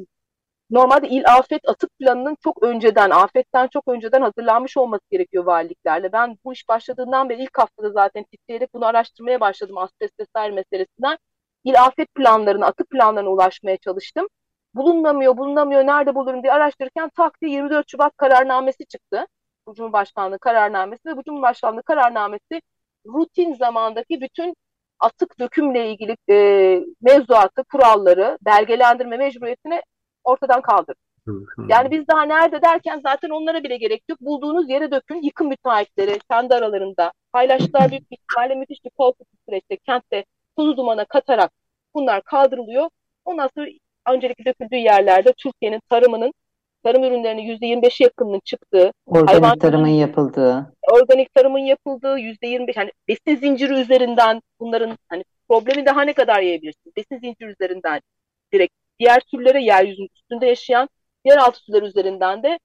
normalde il afet atık planının çok önceden, afetten çok önceden hazırlanmış olması gerekiyor valiliklerle. Ben bu iş başladığından beri ilk haftada zaten titreyerek bunu araştırmaya başladım asbest vesaire meselesinden. İl afet planlarına, atık planlarına ulaşmaya çalıştım. Bulunamıyor, bulunamıyor, nerede bulurum diye araştırırken tak diye 24 Şubat kararnamesi çıktı. Bu Cumhurbaşkanlığı kararnamesi ve bu Cumhurbaşkanlığı kararnamesi rutin zamandaki bütün atık dökümle ilgili e, mevzuatı, kuralları, belgelendirme mecburiyetini ortadan kaldırdı. Yani biz daha nerede derken zaten onlara bile gerek yok. Bulduğunuz yere dökün, yıkım müteahhitleri kendi aralarında paylaştılar büyük bir ihtimalle müthiş bir kaotik süreçte kentte tozu dumana katarak bunlar kaldırılıyor. Ondan sonra öncelikle döküldüğü yerlerde Türkiye'nin tarımının tarım ürünlerinin %25'e yakınının çıktığı, organik hayvan tarımın yapıldığı, organik tarımın yapıldığı %25 hani besin zinciri üzerinden bunların hani problemi daha ne kadar yayabilirsin? Besin zinciri üzerinden direkt diğer türlere yeryüzünün üstünde yaşayan yeraltı suları üzerinden de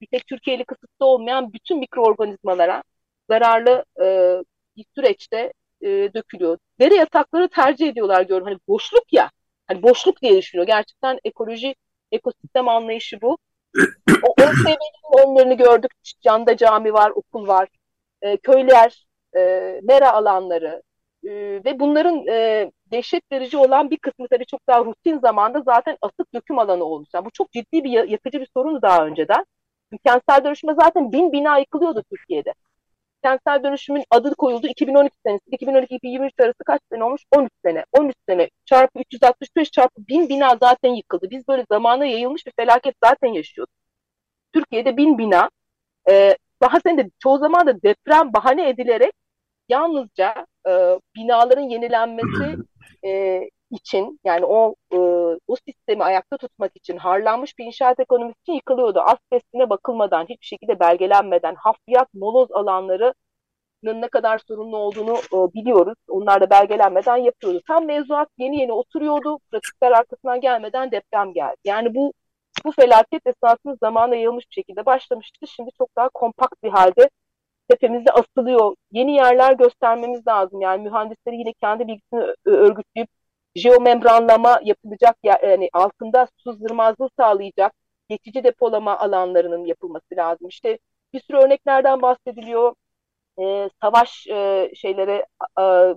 bir tek Türkiye'li kısıtlı olmayan bütün mikroorganizmalara zararlı e, bir süreçte e, dökülüyor. Dere yatakları tercih ediyorlar diyorum. Hani boşluk ya. Hani boşluk diye düşünüyor. Gerçekten ekoloji, ekosistem anlayışı bu. O, o seviyelerin önlerini gördük. Canda cami var, okul var. E, köyler, e, mera alanları e, ve bunların e, dehşet verici olan bir kısmı tabii çok daha rutin zamanda zaten atık döküm alanı olmuş. Yani bu çok ciddi bir yakıcı bir sorun daha önceden. Kentsel dönüşüme zaten bin bina yıkılıyordu Türkiye'de kentsel dönüşümün adı koyuldu 2012 senesi. 2012-2023 arası kaç sene olmuş? 13 sene. 13 sene çarpı 365 çarpı 1000 bina zaten yıkıldı. Biz böyle zamana yayılmış bir felaket zaten yaşıyorduk. Türkiye'de 1000 bina e, bazen de çoğu zaman da deprem bahane edilerek yalnızca e, binaların yenilenmesi e, için yani o e, o sistemi ayakta tutmak için harlanmış bir inşaat ekonomisi yıkılıyordu. Asbestine bakılmadan, hiçbir şekilde belgelenmeden, hafriyat, moloz alanları ne kadar sorunlu olduğunu e, biliyoruz. Onlar da belgelenmeden yapıyordu. Tam mevzuat yeni yeni oturuyordu. Pratikler arkasından gelmeden deprem geldi. Yani bu bu felaket esasında zamana yayılmış bir şekilde başlamıştı. Şimdi çok daha kompakt bir halde tepemizde asılıyor. Yeni yerler göstermemiz lazım. Yani mühendisleri yine kendi bilgisini örgütleyip jeomembranlama yapılacak yani altında su sızdırmazlığı sağlayacak geçici depolama alanlarının yapılması lazım. İşte bir sürü örneklerden bahsediliyor. Ee, savaş e, şeyleri e,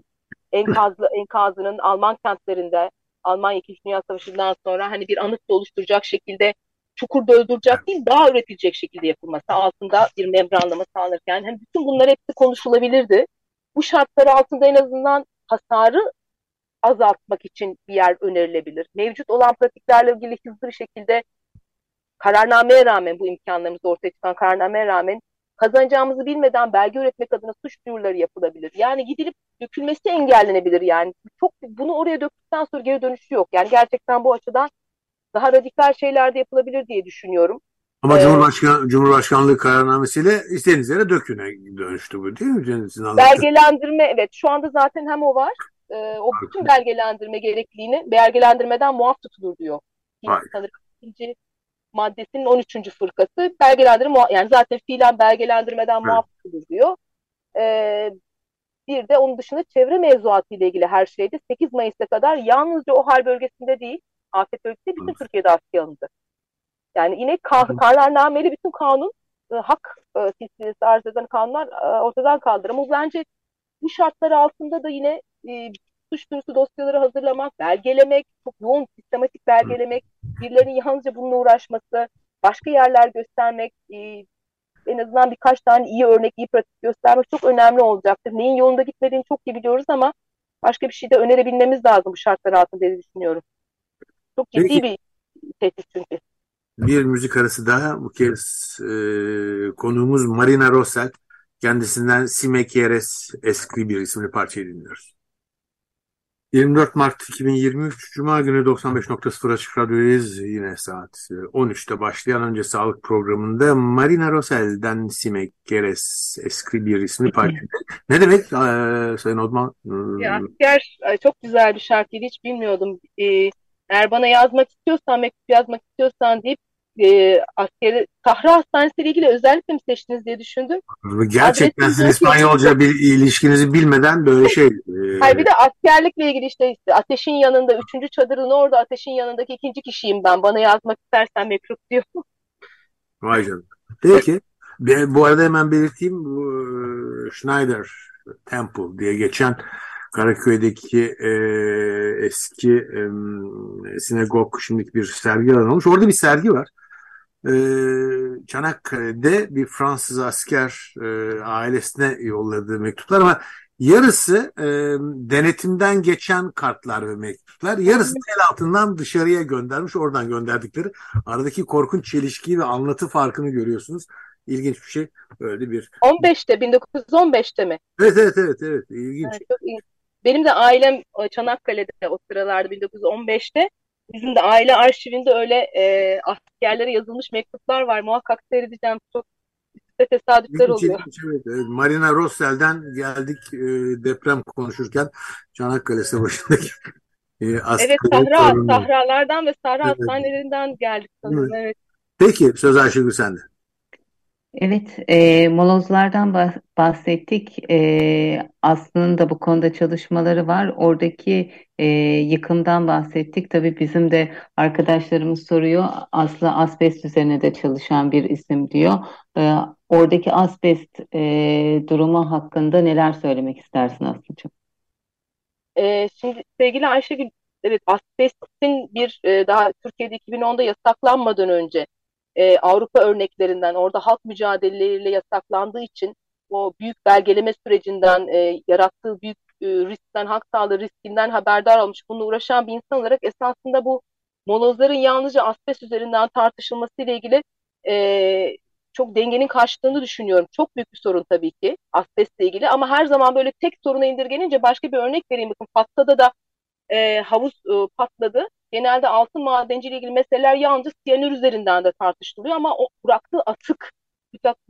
enkazlı enkazının Alman kentlerinde Almanya 2. Dünya Savaşı'ndan sonra hani bir anıt oluşturacak şekilde çukur dolduracak değil daha üretilecek şekilde yapılması altında bir membranlama sağlanırken hani bütün bunlar hepsi konuşulabilirdi. Bu şartlar altında en azından hasarı azaltmak için bir yer önerilebilir. Mevcut olan pratiklerle ilgili hızlı bir şekilde kararnameye rağmen bu imkanlarımız ortaya çıkan kararnameye rağmen kazanacağımızı bilmeden belge üretmek adına suç duyuruları yapılabilir. Yani gidilip dökülmesi engellenebilir yani. Çok bunu oraya döktükten sonra geri dönüşü yok. Yani gerçekten bu açıdan daha radikal şeyler de yapılabilir diye düşünüyorum. Ama ee, Cumhurbaşkan, Cumhurbaşkanlığı kararnamesiyle istediğiniz yere döküne dönüştü bu değil mi? Belgelendirme evet şu anda zaten hem o var e, o bütün belgelendirme gerekliliğini belgelendirmeden muaf tutulur diyor. İkinci maddesinin 13. fırkası belgelendirme yani zaten fiilen belgelendirmeden evet. muaf tutulur diyor. E, bir de onun dışında çevre mevzuatı ile ilgili her şeyde 8 Mayıs'a kadar yalnızca o hal bölgesinde değil afet bölgesinde bütün evet. Türkiye'de askıya alındı. Yani yine kan, kararnameli bütün kanun e, hak e, silsilesi arz eden kanunlar e, ortadan kaldırır. Ama bence bu şartlar altında da yine e, suç duyurusu dosyaları hazırlamak, belgelemek, çok yoğun sistematik belgelemek, birilerinin yalnızca bununla uğraşması, başka yerler göstermek, e, en azından birkaç tane iyi örnek, iyi pratik göstermek çok önemli olacaktır. Neyin yolunda gitmediğini çok iyi biliyoruz ama başka bir şey de önerebilmemiz lazım bu şartlar altında diye düşünüyorum. Çok ciddi Peki. bir tehdit çünkü. Bir müzik arası daha bu kez e, konuğumuz Marina Rosel. Kendisinden Sime Kieres eski bir isimli parçayı dinliyoruz. 24 Mart 2023 Cuma günü 95.0 Açık Radyo'dayız. Yine saat 13'te başlayan önce sağlık programında Marina Rosel'den Sime Keres eski bir ismi parçaydı. ne demek ee, Sayın Odman? Ya, asker çok güzel bir şarkıydı hiç bilmiyordum. Ee, eğer bana yazmak istiyorsan, mektup yazmak istiyorsan deyip e, askeri Sahra Hastanesi ile ilgili özellikle mi seçtiniz diye düşündüm. Gerçekten sizin İspanyolca bir ilişkinizi bilmeden böyle şey. E... Hayır bir de askerlikle ilgili işte, işte ateşin yanında üçüncü çadırın orada ateşin yanındaki ikinci kişiyim ben. Bana yazmak istersen mektup diyor. Vay canına. Peki. Bu arada hemen belirteyim. E, Schneider Temple diye geçen Karaköy'deki e, eski e, sinagog şimdilik bir sergi alanı olmuş. Orada bir sergi var e, Çanakkale'de bir Fransız asker e, ailesine yolladığı mektuplar ama yarısı e, denetimden geçen kartlar ve mektuplar yarısı el altından dışarıya göndermiş oradan gönderdikleri aradaki korkunç çelişkiyi ve anlatı farkını görüyorsunuz. İlginç bir şey. Öyle bir 15'te 1915'te mi? Evet evet evet evet ilginç. Evet, çok Benim de ailem Çanakkale'de o sıralarda 1915'te Bizim de aile arşivinde öyle e, askerlere yazılmış mektuplar var. Muhakkak seyredeceğim. Çok üstte tesadüfler oluyor. Evet, evet. Marina Rossel'den geldik e, deprem konuşurken Çanakkale Savaşı'ndaki e, Evet, Sahra, Sahralardan ve Sahra evet. hastanelerinden geldik sanırım. Evet. Peki, söz Ayşegül sende. Evet, e, molozlardan bahsettik. E, Aslı'nın bu konuda çalışmaları var. Oradaki e, yıkımdan bahsettik. Tabii bizim de arkadaşlarımız soruyor. Aslı asbest üzerine de çalışan bir isim diyor. E, oradaki asbest e, durumu hakkında neler söylemek istersin Aslı'cığım? E, şimdi sevgili Ayşegül, evet asbestin bir e, daha Türkiye'de 2010'da yasaklanmadan önce e, Avrupa örneklerinden orada halk mücadeleleriyle yasaklandığı için o büyük belgeleme sürecinden e, yarattığı büyük e, riskten, hak sağlığı riskinden haberdar olmuş, bununla uğraşan bir insan olarak esasında bu molozların yalnızca asbest üzerinden tartışılması ile ilgili e, çok dengenin kaçtığını düşünüyorum. Çok büyük bir sorun tabii ki asbestle ilgili ama her zaman böyle tek soruna indirgenince başka bir örnek vereyim. Bakın Fatsa'da da e, havuz e, patladı genelde altın madenciliği ilgili meseleler yalnızca siyanür üzerinden de tartışılıyor ama o bıraktığı atık,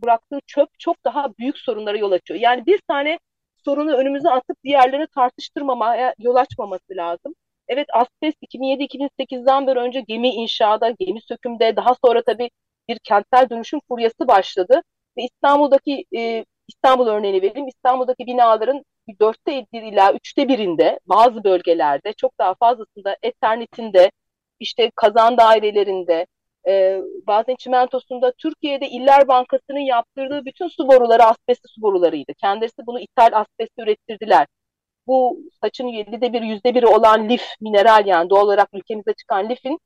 bıraktığı çöp çok daha büyük sorunlara yol açıyor. Yani bir tane sorunu önümüze atıp diğerlerini tartıştırmamaya yol açmaması lazım. Evet asbest 2007-2008'den beri önce gemi inşaada, gemi sökümde daha sonra tabii bir kentsel dönüşüm furyası başladı. Ve İstanbul'daki e, İstanbul örneğini vereyim. İstanbul'daki binaların dörtte bir ila üçte birinde bazı bölgelerde çok daha fazlasında Eternit'inde işte kazan dairelerinde e, bazen çimentosunda Türkiye'de İller Bankası'nın yaptırdığı bütün su boruları asbestli su borularıydı. Kendisi bunu ithal asbestli ürettirdiler. Bu saçın yedide bir yüzde biri olan lif mineral yani doğal olarak ülkemize çıkan lifin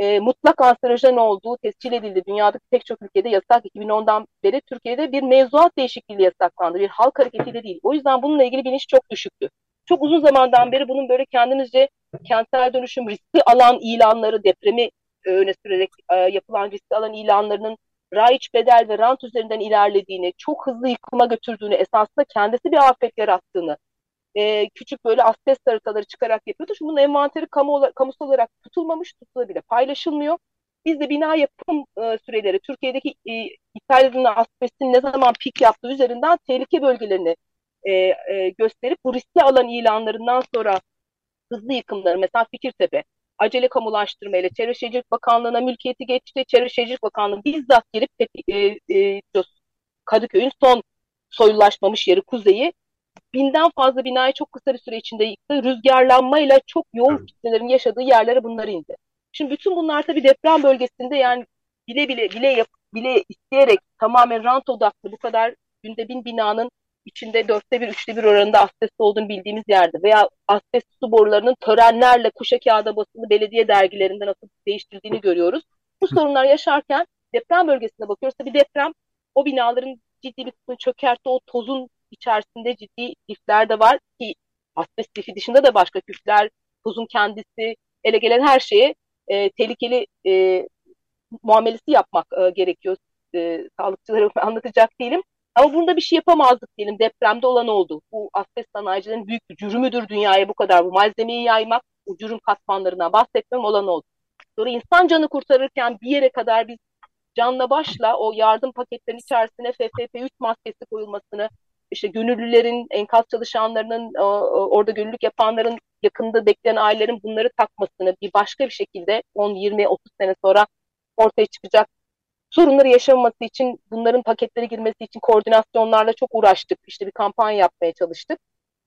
e, mutlak kanserojen olduğu tescil edildi. Dünyadaki pek çok ülkede yasak 2010'dan beri Türkiye'de bir mevzuat değişikliği yasaklandı. Bir halk hareketiyle değil. O yüzden bununla ilgili bilinç çok düşüktü. çok uzun zamandan beri bunun böyle kendimizce kentsel dönüşüm riski alan ilanları depremi e, öne sürerek e, yapılan riski alan ilanlarının raiç bedel ve rant üzerinden ilerlediğini, çok hızlı yıkıma götürdüğünü, esasında kendisi bir afet yarattığını, e, küçük böyle asbest haritaları çıkarak yapıyordu. Şimdi bunun envanteri kamu, kamusal olarak tutulmamış, tutulabilir, paylaşılmıyor. Biz de bina yapım e, süreleri, Türkiye'deki e, ithal asbestin ne zaman pik yaptığı üzerinden tehlike bölgelerini e, e, gösterip bu riskli alan ilanlarından sonra hızlı yıkımları, mesela Fikirtepe, acele kamulaştırma ile Çevre Şehircilik Bakanlığı'na mülkiyeti geçti. Çevre Şehircilik Bakanlığı bizzat girip e, e, Kadıköy'ün son soyulaşmamış yeri kuzeyi binden fazla binayı çok kısa bir süre içinde yıktı. Rüzgarlanmayla çok yoğun kitlelerin yaşadığı yerlere bunlar indi. Şimdi bütün bunlar tabii deprem bölgesinde yani bile bile bile yap, bile isteyerek tamamen rant odaklı bu kadar günde bin binanın içinde dörtte bir, üçte bir oranında asbest olduğunu bildiğimiz yerde veya asbest su borularının törenlerle kuşa kağıda basılı belediye dergilerinden nasıl değiştirdiğini görüyoruz. Bu sorunlar yaşarken deprem bölgesine bakıyoruz. Tabii deprem o binaların ciddi bir kısmını çökertti. O tozun içerisinde ciddi lifler de var ki asbest lifi dışında da başka küfler, tozun kendisi, ele gelen her şeye e, tehlikeli e, muamelesi yapmak e, gerekiyor. E, sağlıkçılara anlatacak değilim. Ama bunda bir şey yapamazdık diyelim. Depremde olan oldu. Bu asbest sanayicilerin büyük bir cürümüdür dünyaya bu kadar bu malzemeyi yaymak. Bu cürüm katmanlarından bahsetmem olan oldu. Sonra insan canı kurtarırken bir yere kadar biz canla başla o yardım paketlerinin içerisine FFP3 maskesi koyulmasını, işte gönüllülerin, enkaz çalışanlarının, orada gönüllülük yapanların, yakında bekleyen ailelerin bunları takmasını bir başka bir şekilde 10, 20, 30 sene sonra ortaya çıkacak sorunları yaşamaması için bunların paketlere girmesi için koordinasyonlarla çok uğraştık. İşte bir kampanya yapmaya çalıştık.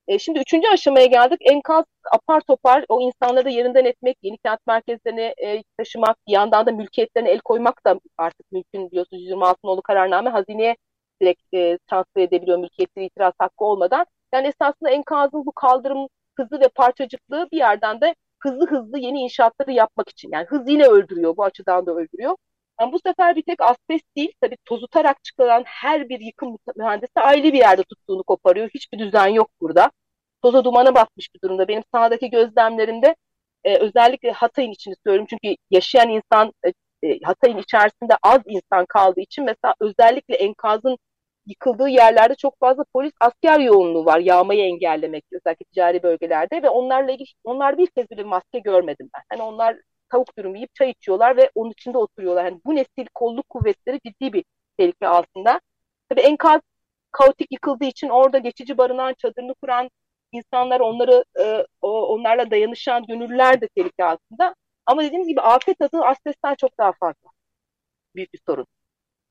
E, şimdi üçüncü aşamaya geldik. Enkaz apar topar o insanları yerinden etmek, yeni kent merkezlerine e, taşımak, bir yandan da mülkiyetlerine el koymak da artık mümkün biliyorsunuz 126 nolu kararname hazineye direkt e, transfer edebiliyor mülkiyetleri itiraz hakkı olmadan. Yani esasında enkazın bu kaldırım hızı ve parçacıklığı bir yerden de hızlı hızlı yeni inşaatları yapmak için. Yani hız yine öldürüyor, bu açıdan da öldürüyor. Yani bu sefer bir tek asbest değil, tabii tozutarak çıkarılan her bir yıkım mühendisi ayrı bir yerde tuttuğunu koparıyor. Hiçbir düzen yok burada. Toza dumana batmış bir durumda. Benim sahadaki gözlemlerimde e, özellikle Hatay'ın içini söylüyorum. Çünkü yaşayan insan e, e, Hatay'ın içerisinde az insan kaldığı için mesela özellikle enkazın yıkıldığı yerlerde çok fazla polis asker yoğunluğu var yağmayı engellemek özellikle ticari bölgelerde ve onlarla ilgili onlar bir kez bile maske görmedim ben. Hani onlar tavuk dürüm yiyip çay içiyorlar ve onun içinde oturuyorlar. Yani bu nesil kolluk kuvvetleri ciddi bir tehlike altında. Tabii enkaz kaotik yıkıldığı için orada geçici barınan, çadırını kuran insanlar, onları e, onlarla dayanışan gönüllüler de tehlike altında. Ama dediğim gibi afet adı asbestten çok daha fazla. Büyük bir sorun.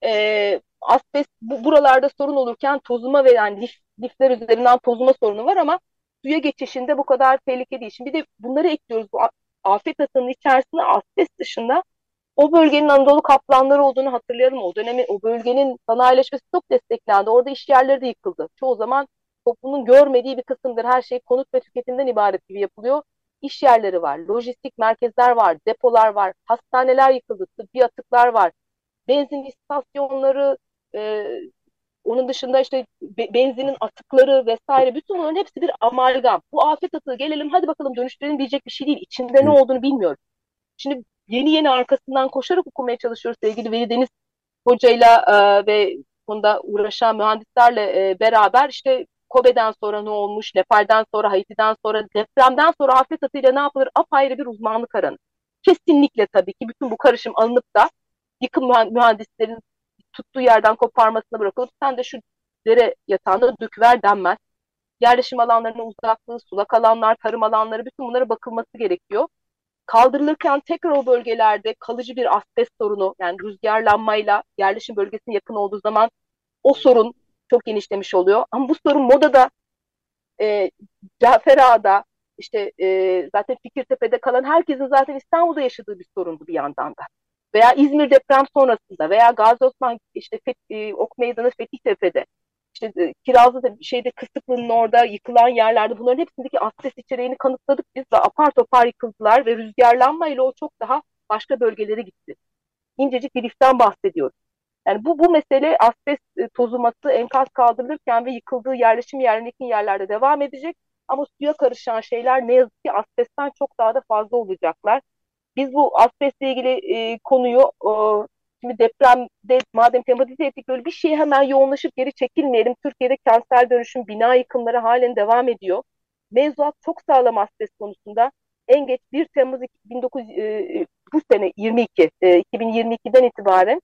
E, asbest bu, buralarda sorun olurken tozuma ve yani lif, lifler üzerinden tozuma sorunu var ama suya geçişinde bu kadar tehlike değil. Şimdi bir de bunları ekliyoruz. Bu afet atının içerisinde asbest dışında o bölgenin Anadolu kaplanları olduğunu hatırlayalım. O dönemi o bölgenin sanayileşmesi çok desteklendi. Orada iş yerleri de yıkıldı. Çoğu zaman toplumun görmediği bir kısımdır. Her şey konut ve tüketimden ibaret gibi yapılıyor. İş yerleri var, lojistik merkezler var, depolar var, hastaneler yıkıldı, tıbbi atıklar var, benzin istasyonları, e, onun dışında işte benzinin atıkları vesaire bütün bunların hepsi bir amalgam. Bu afet atığı gelelim hadi bakalım dönüştürelim diyecek bir şey değil. İçinde ne olduğunu bilmiyorum. Şimdi yeni yeni arkasından koşarak okumaya çalışıyoruz sevgili Veli Deniz hocayla e, ve konuda uğraşan mühendislerle e, beraber işte Kobe'den sonra ne olmuş, Nepal'den sonra, Haiti'den sonra, depremden sonra afet atıyla ne yapılır apayrı bir uzmanlık aranır. Kesinlikle tabii ki bütün bu karışım alınıp da yıkım mühendislerin tuttuğu yerden koparmasına bırakılıp sen de şu dere yatağında döküver denmez. Yerleşim alanlarının uzaklığı, sulak alanlar, tarım alanları bütün bunlara bakılması gerekiyor. Kaldırılırken tekrar o bölgelerde kalıcı bir asbest sorunu yani rüzgarlanmayla yerleşim bölgesine yakın olduğu zaman o sorun çok genişlemiş oluyor. Ama bu sorun modada e, Cafer Ağa'da işte e, zaten Fikirtepe'de kalan herkesin zaten İstanbul'da yaşadığı bir sorundu bir yandan da veya İzmir deprem sonrasında veya Gazi Osman işte Fethi, Ok Meydanı Fethiye'de işte e, Kirazlı'da şeyde Kısıklı'nın orada yıkılan yerlerde bunların hepsindeki asbest içeriğini kanıtladık biz ve apar topar yıkıldılar ve rüzgarlanmayla o çok daha başka bölgelere gitti. İncecik bir liften bahsediyoruz. Yani bu, bu mesele asbest e, tozuması enkaz kaldırılırken ve yıkıldığı yerleşim yerlerindeki yerlerde devam edecek. ama suya karışan şeyler ne yazık ki asbestten çok daha da fazla olacaklar. Biz bu asbestle ilgili e, konuyu e, şimdi depremde madem tematize ettik böyle bir şeye hemen yoğunlaşıp geri çekilmeyelim. Türkiye'de kentsel dönüşüm, bina yıkımları halen devam ediyor. Mevzuat çok sağlam asbest konusunda. En geç 1 Temmuz 19, e, bu sene 22, e, 2022'den itibaren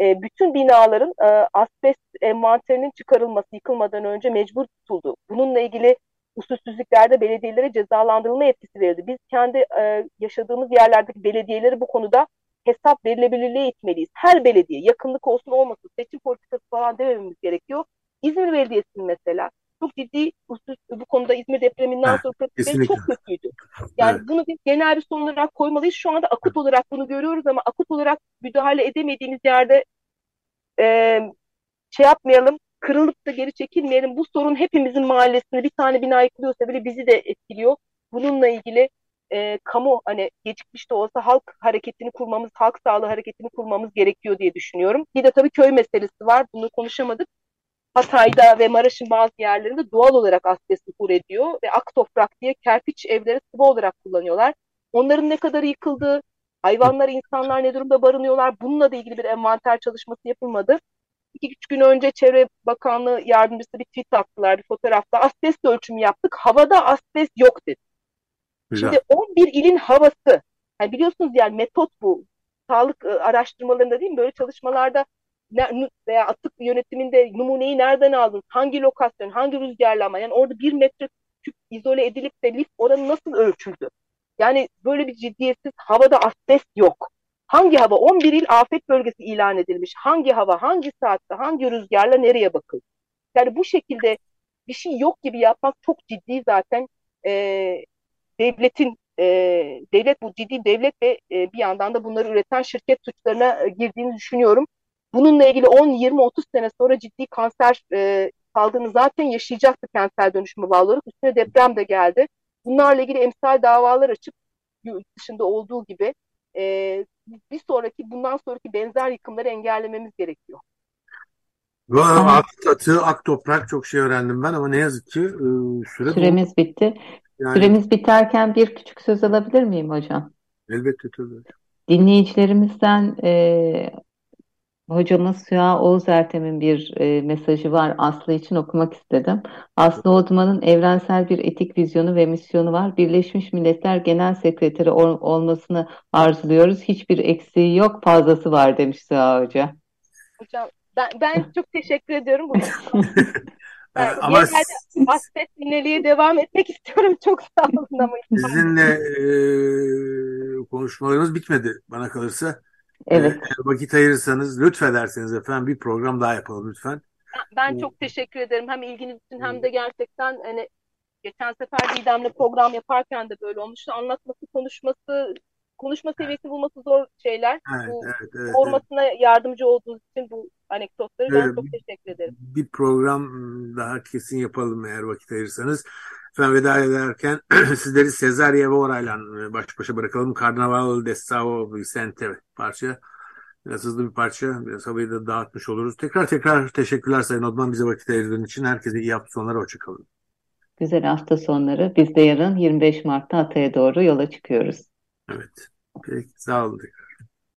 e, bütün binaların e, asbest envanterinin çıkarılması yıkılmadan önce mecbur tutuldu. Bununla ilgili usulsüzlüklerde belediyelere cezalandırılma yetkisi verildi. Biz kendi e, yaşadığımız yerlerdeki belediyeleri bu konuda hesap verilebilirliğe itmeliyiz. Her belediye yakınlık olsun olmasın seçim politikası falan demememiz gerekiyor. İzmir Belediyesi'nin mesela çok ciddi bu konuda İzmir depreminden sonra pratikleri çok kötüydü. Yani evet. bunu bir genel bir son olarak koymalıyız. Şu anda akut olarak bunu görüyoruz ama akut olarak müdahale edemediğimiz yerde e, şey yapmayalım, kırılıp da geri çekilmeyelim. Bu sorun hepimizin mahallesinde bir tane bina yıkılıyorsa bile bizi de etkiliyor. Bununla ilgili e, kamu hani gecikmiş de olsa halk hareketini kurmamız, halk sağlığı hareketini kurmamız gerekiyor diye düşünüyorum. Bir de tabii köy meselesi var. Bunu konuşamadık. Hatay'da ve Maraş'ın bazı yerlerinde doğal olarak asbest zuhur ediyor ve ak toprak diye kerpiç evleri sıvı olarak kullanıyorlar. Onların ne kadar yıkıldığı, hayvanlar, insanlar ne durumda barınıyorlar bununla da ilgili bir envanter çalışması yapılmadı. İki üç gün önce Çevre Bakanlığı yardımcısı bir tweet attılar, bir fotoğrafta asbest ölçümü yaptık, havada asbest yok dedi. Güzel. Şimdi 11 ilin havası, yani biliyorsunuz yani metot bu. Sağlık ıı, araştırmalarında değil mi? Böyle çalışmalarda veya atık yönetiminde numuneyi nereden aldın? Hangi lokasyon, hangi rüzgarlama? Yani orada bir metre küp izole edilip de lift oranı nasıl ölçüldü? Yani böyle bir ciddiyetsiz havada asbest yok. Hangi hava? 11 il afet bölgesi ilan edilmiş. Hangi hava, hangi saatte, hangi rüzgarla nereye bakıldı? Yani bu şekilde bir şey yok gibi yapmak çok ciddi zaten e, devletin e, devlet bu ciddi devlet ve e, bir yandan da bunları üreten şirket suçlarına girdiğini düşünüyorum. Bununla ilgili 10, 20, 30 sene sonra ciddi kanser e, saldığını zaten yaşayacaktı kentsel dönüşüme bağlı olarak. Üstüne deprem de geldi. Bunlarla ilgili emsal davalar açıp yurt dışında olduğu gibi e, bir sonraki bundan sonraki benzer yıkımları engellememiz gerekiyor. Ak atı, ak toprak çok şey öğrendim ben ama ne yazık ki e, süre süremiz bu. bitti. Yani... Süremiz biterken bir küçük söz alabilir miyim hocam? Elbette tabii. Dinleyicilerimizden e, Hocamız Süha Oğuz Ertem'in bir e, mesajı var Aslı için okumak istedim. Aslı Odman'ın evrensel bir etik vizyonu ve misyonu var. Birleşmiş Milletler Genel Sekreteri ol, olmasını arzuluyoruz. Hiçbir eksiği yok, fazlası var demiş Süha Hoca. Hocam ben, ben çok teşekkür ediyorum. Bu Yani ama hasret mineliğe devam etmek istiyorum. Çok sağ olun ama. Sizinle e, konuşmalarımız bitmedi bana kalırsa. Evet. Eğer vakit ayırırsanız lütfederseniz efendim bir program daha yapalım lütfen. Ben çok teşekkür ederim. Hem ilginiz için hem de gerçekten hani geçen sefer Didem'le program yaparken de böyle olmuştu. Anlatması, konuşması, konuşma seviyesi bulması zor şeyler. Evet, bu evet, evet, formatına evet. yardımcı olduğunuz için bu anekdotları ben evet, çok teşekkür ederim. Bir program daha kesin yapalım eğer vakit ayırırsanız. Efendim veda ederken sizleri Sezar Yevora'yla e, baş başa bırakalım. Carnaval de Sao Vicente parça. Biraz hızlı bir parça. Biraz havayı da dağıtmış oluruz. Tekrar tekrar teşekkürler Sayın Odman bize vakit ayırdığın için. Herkese iyi hafta sonları. Hoşçakalın. Güzel hafta sonları. Biz de yarın 25 Mart'ta Hatay'a doğru yola çıkıyoruz. Evet. Peki sağ olun tekrar.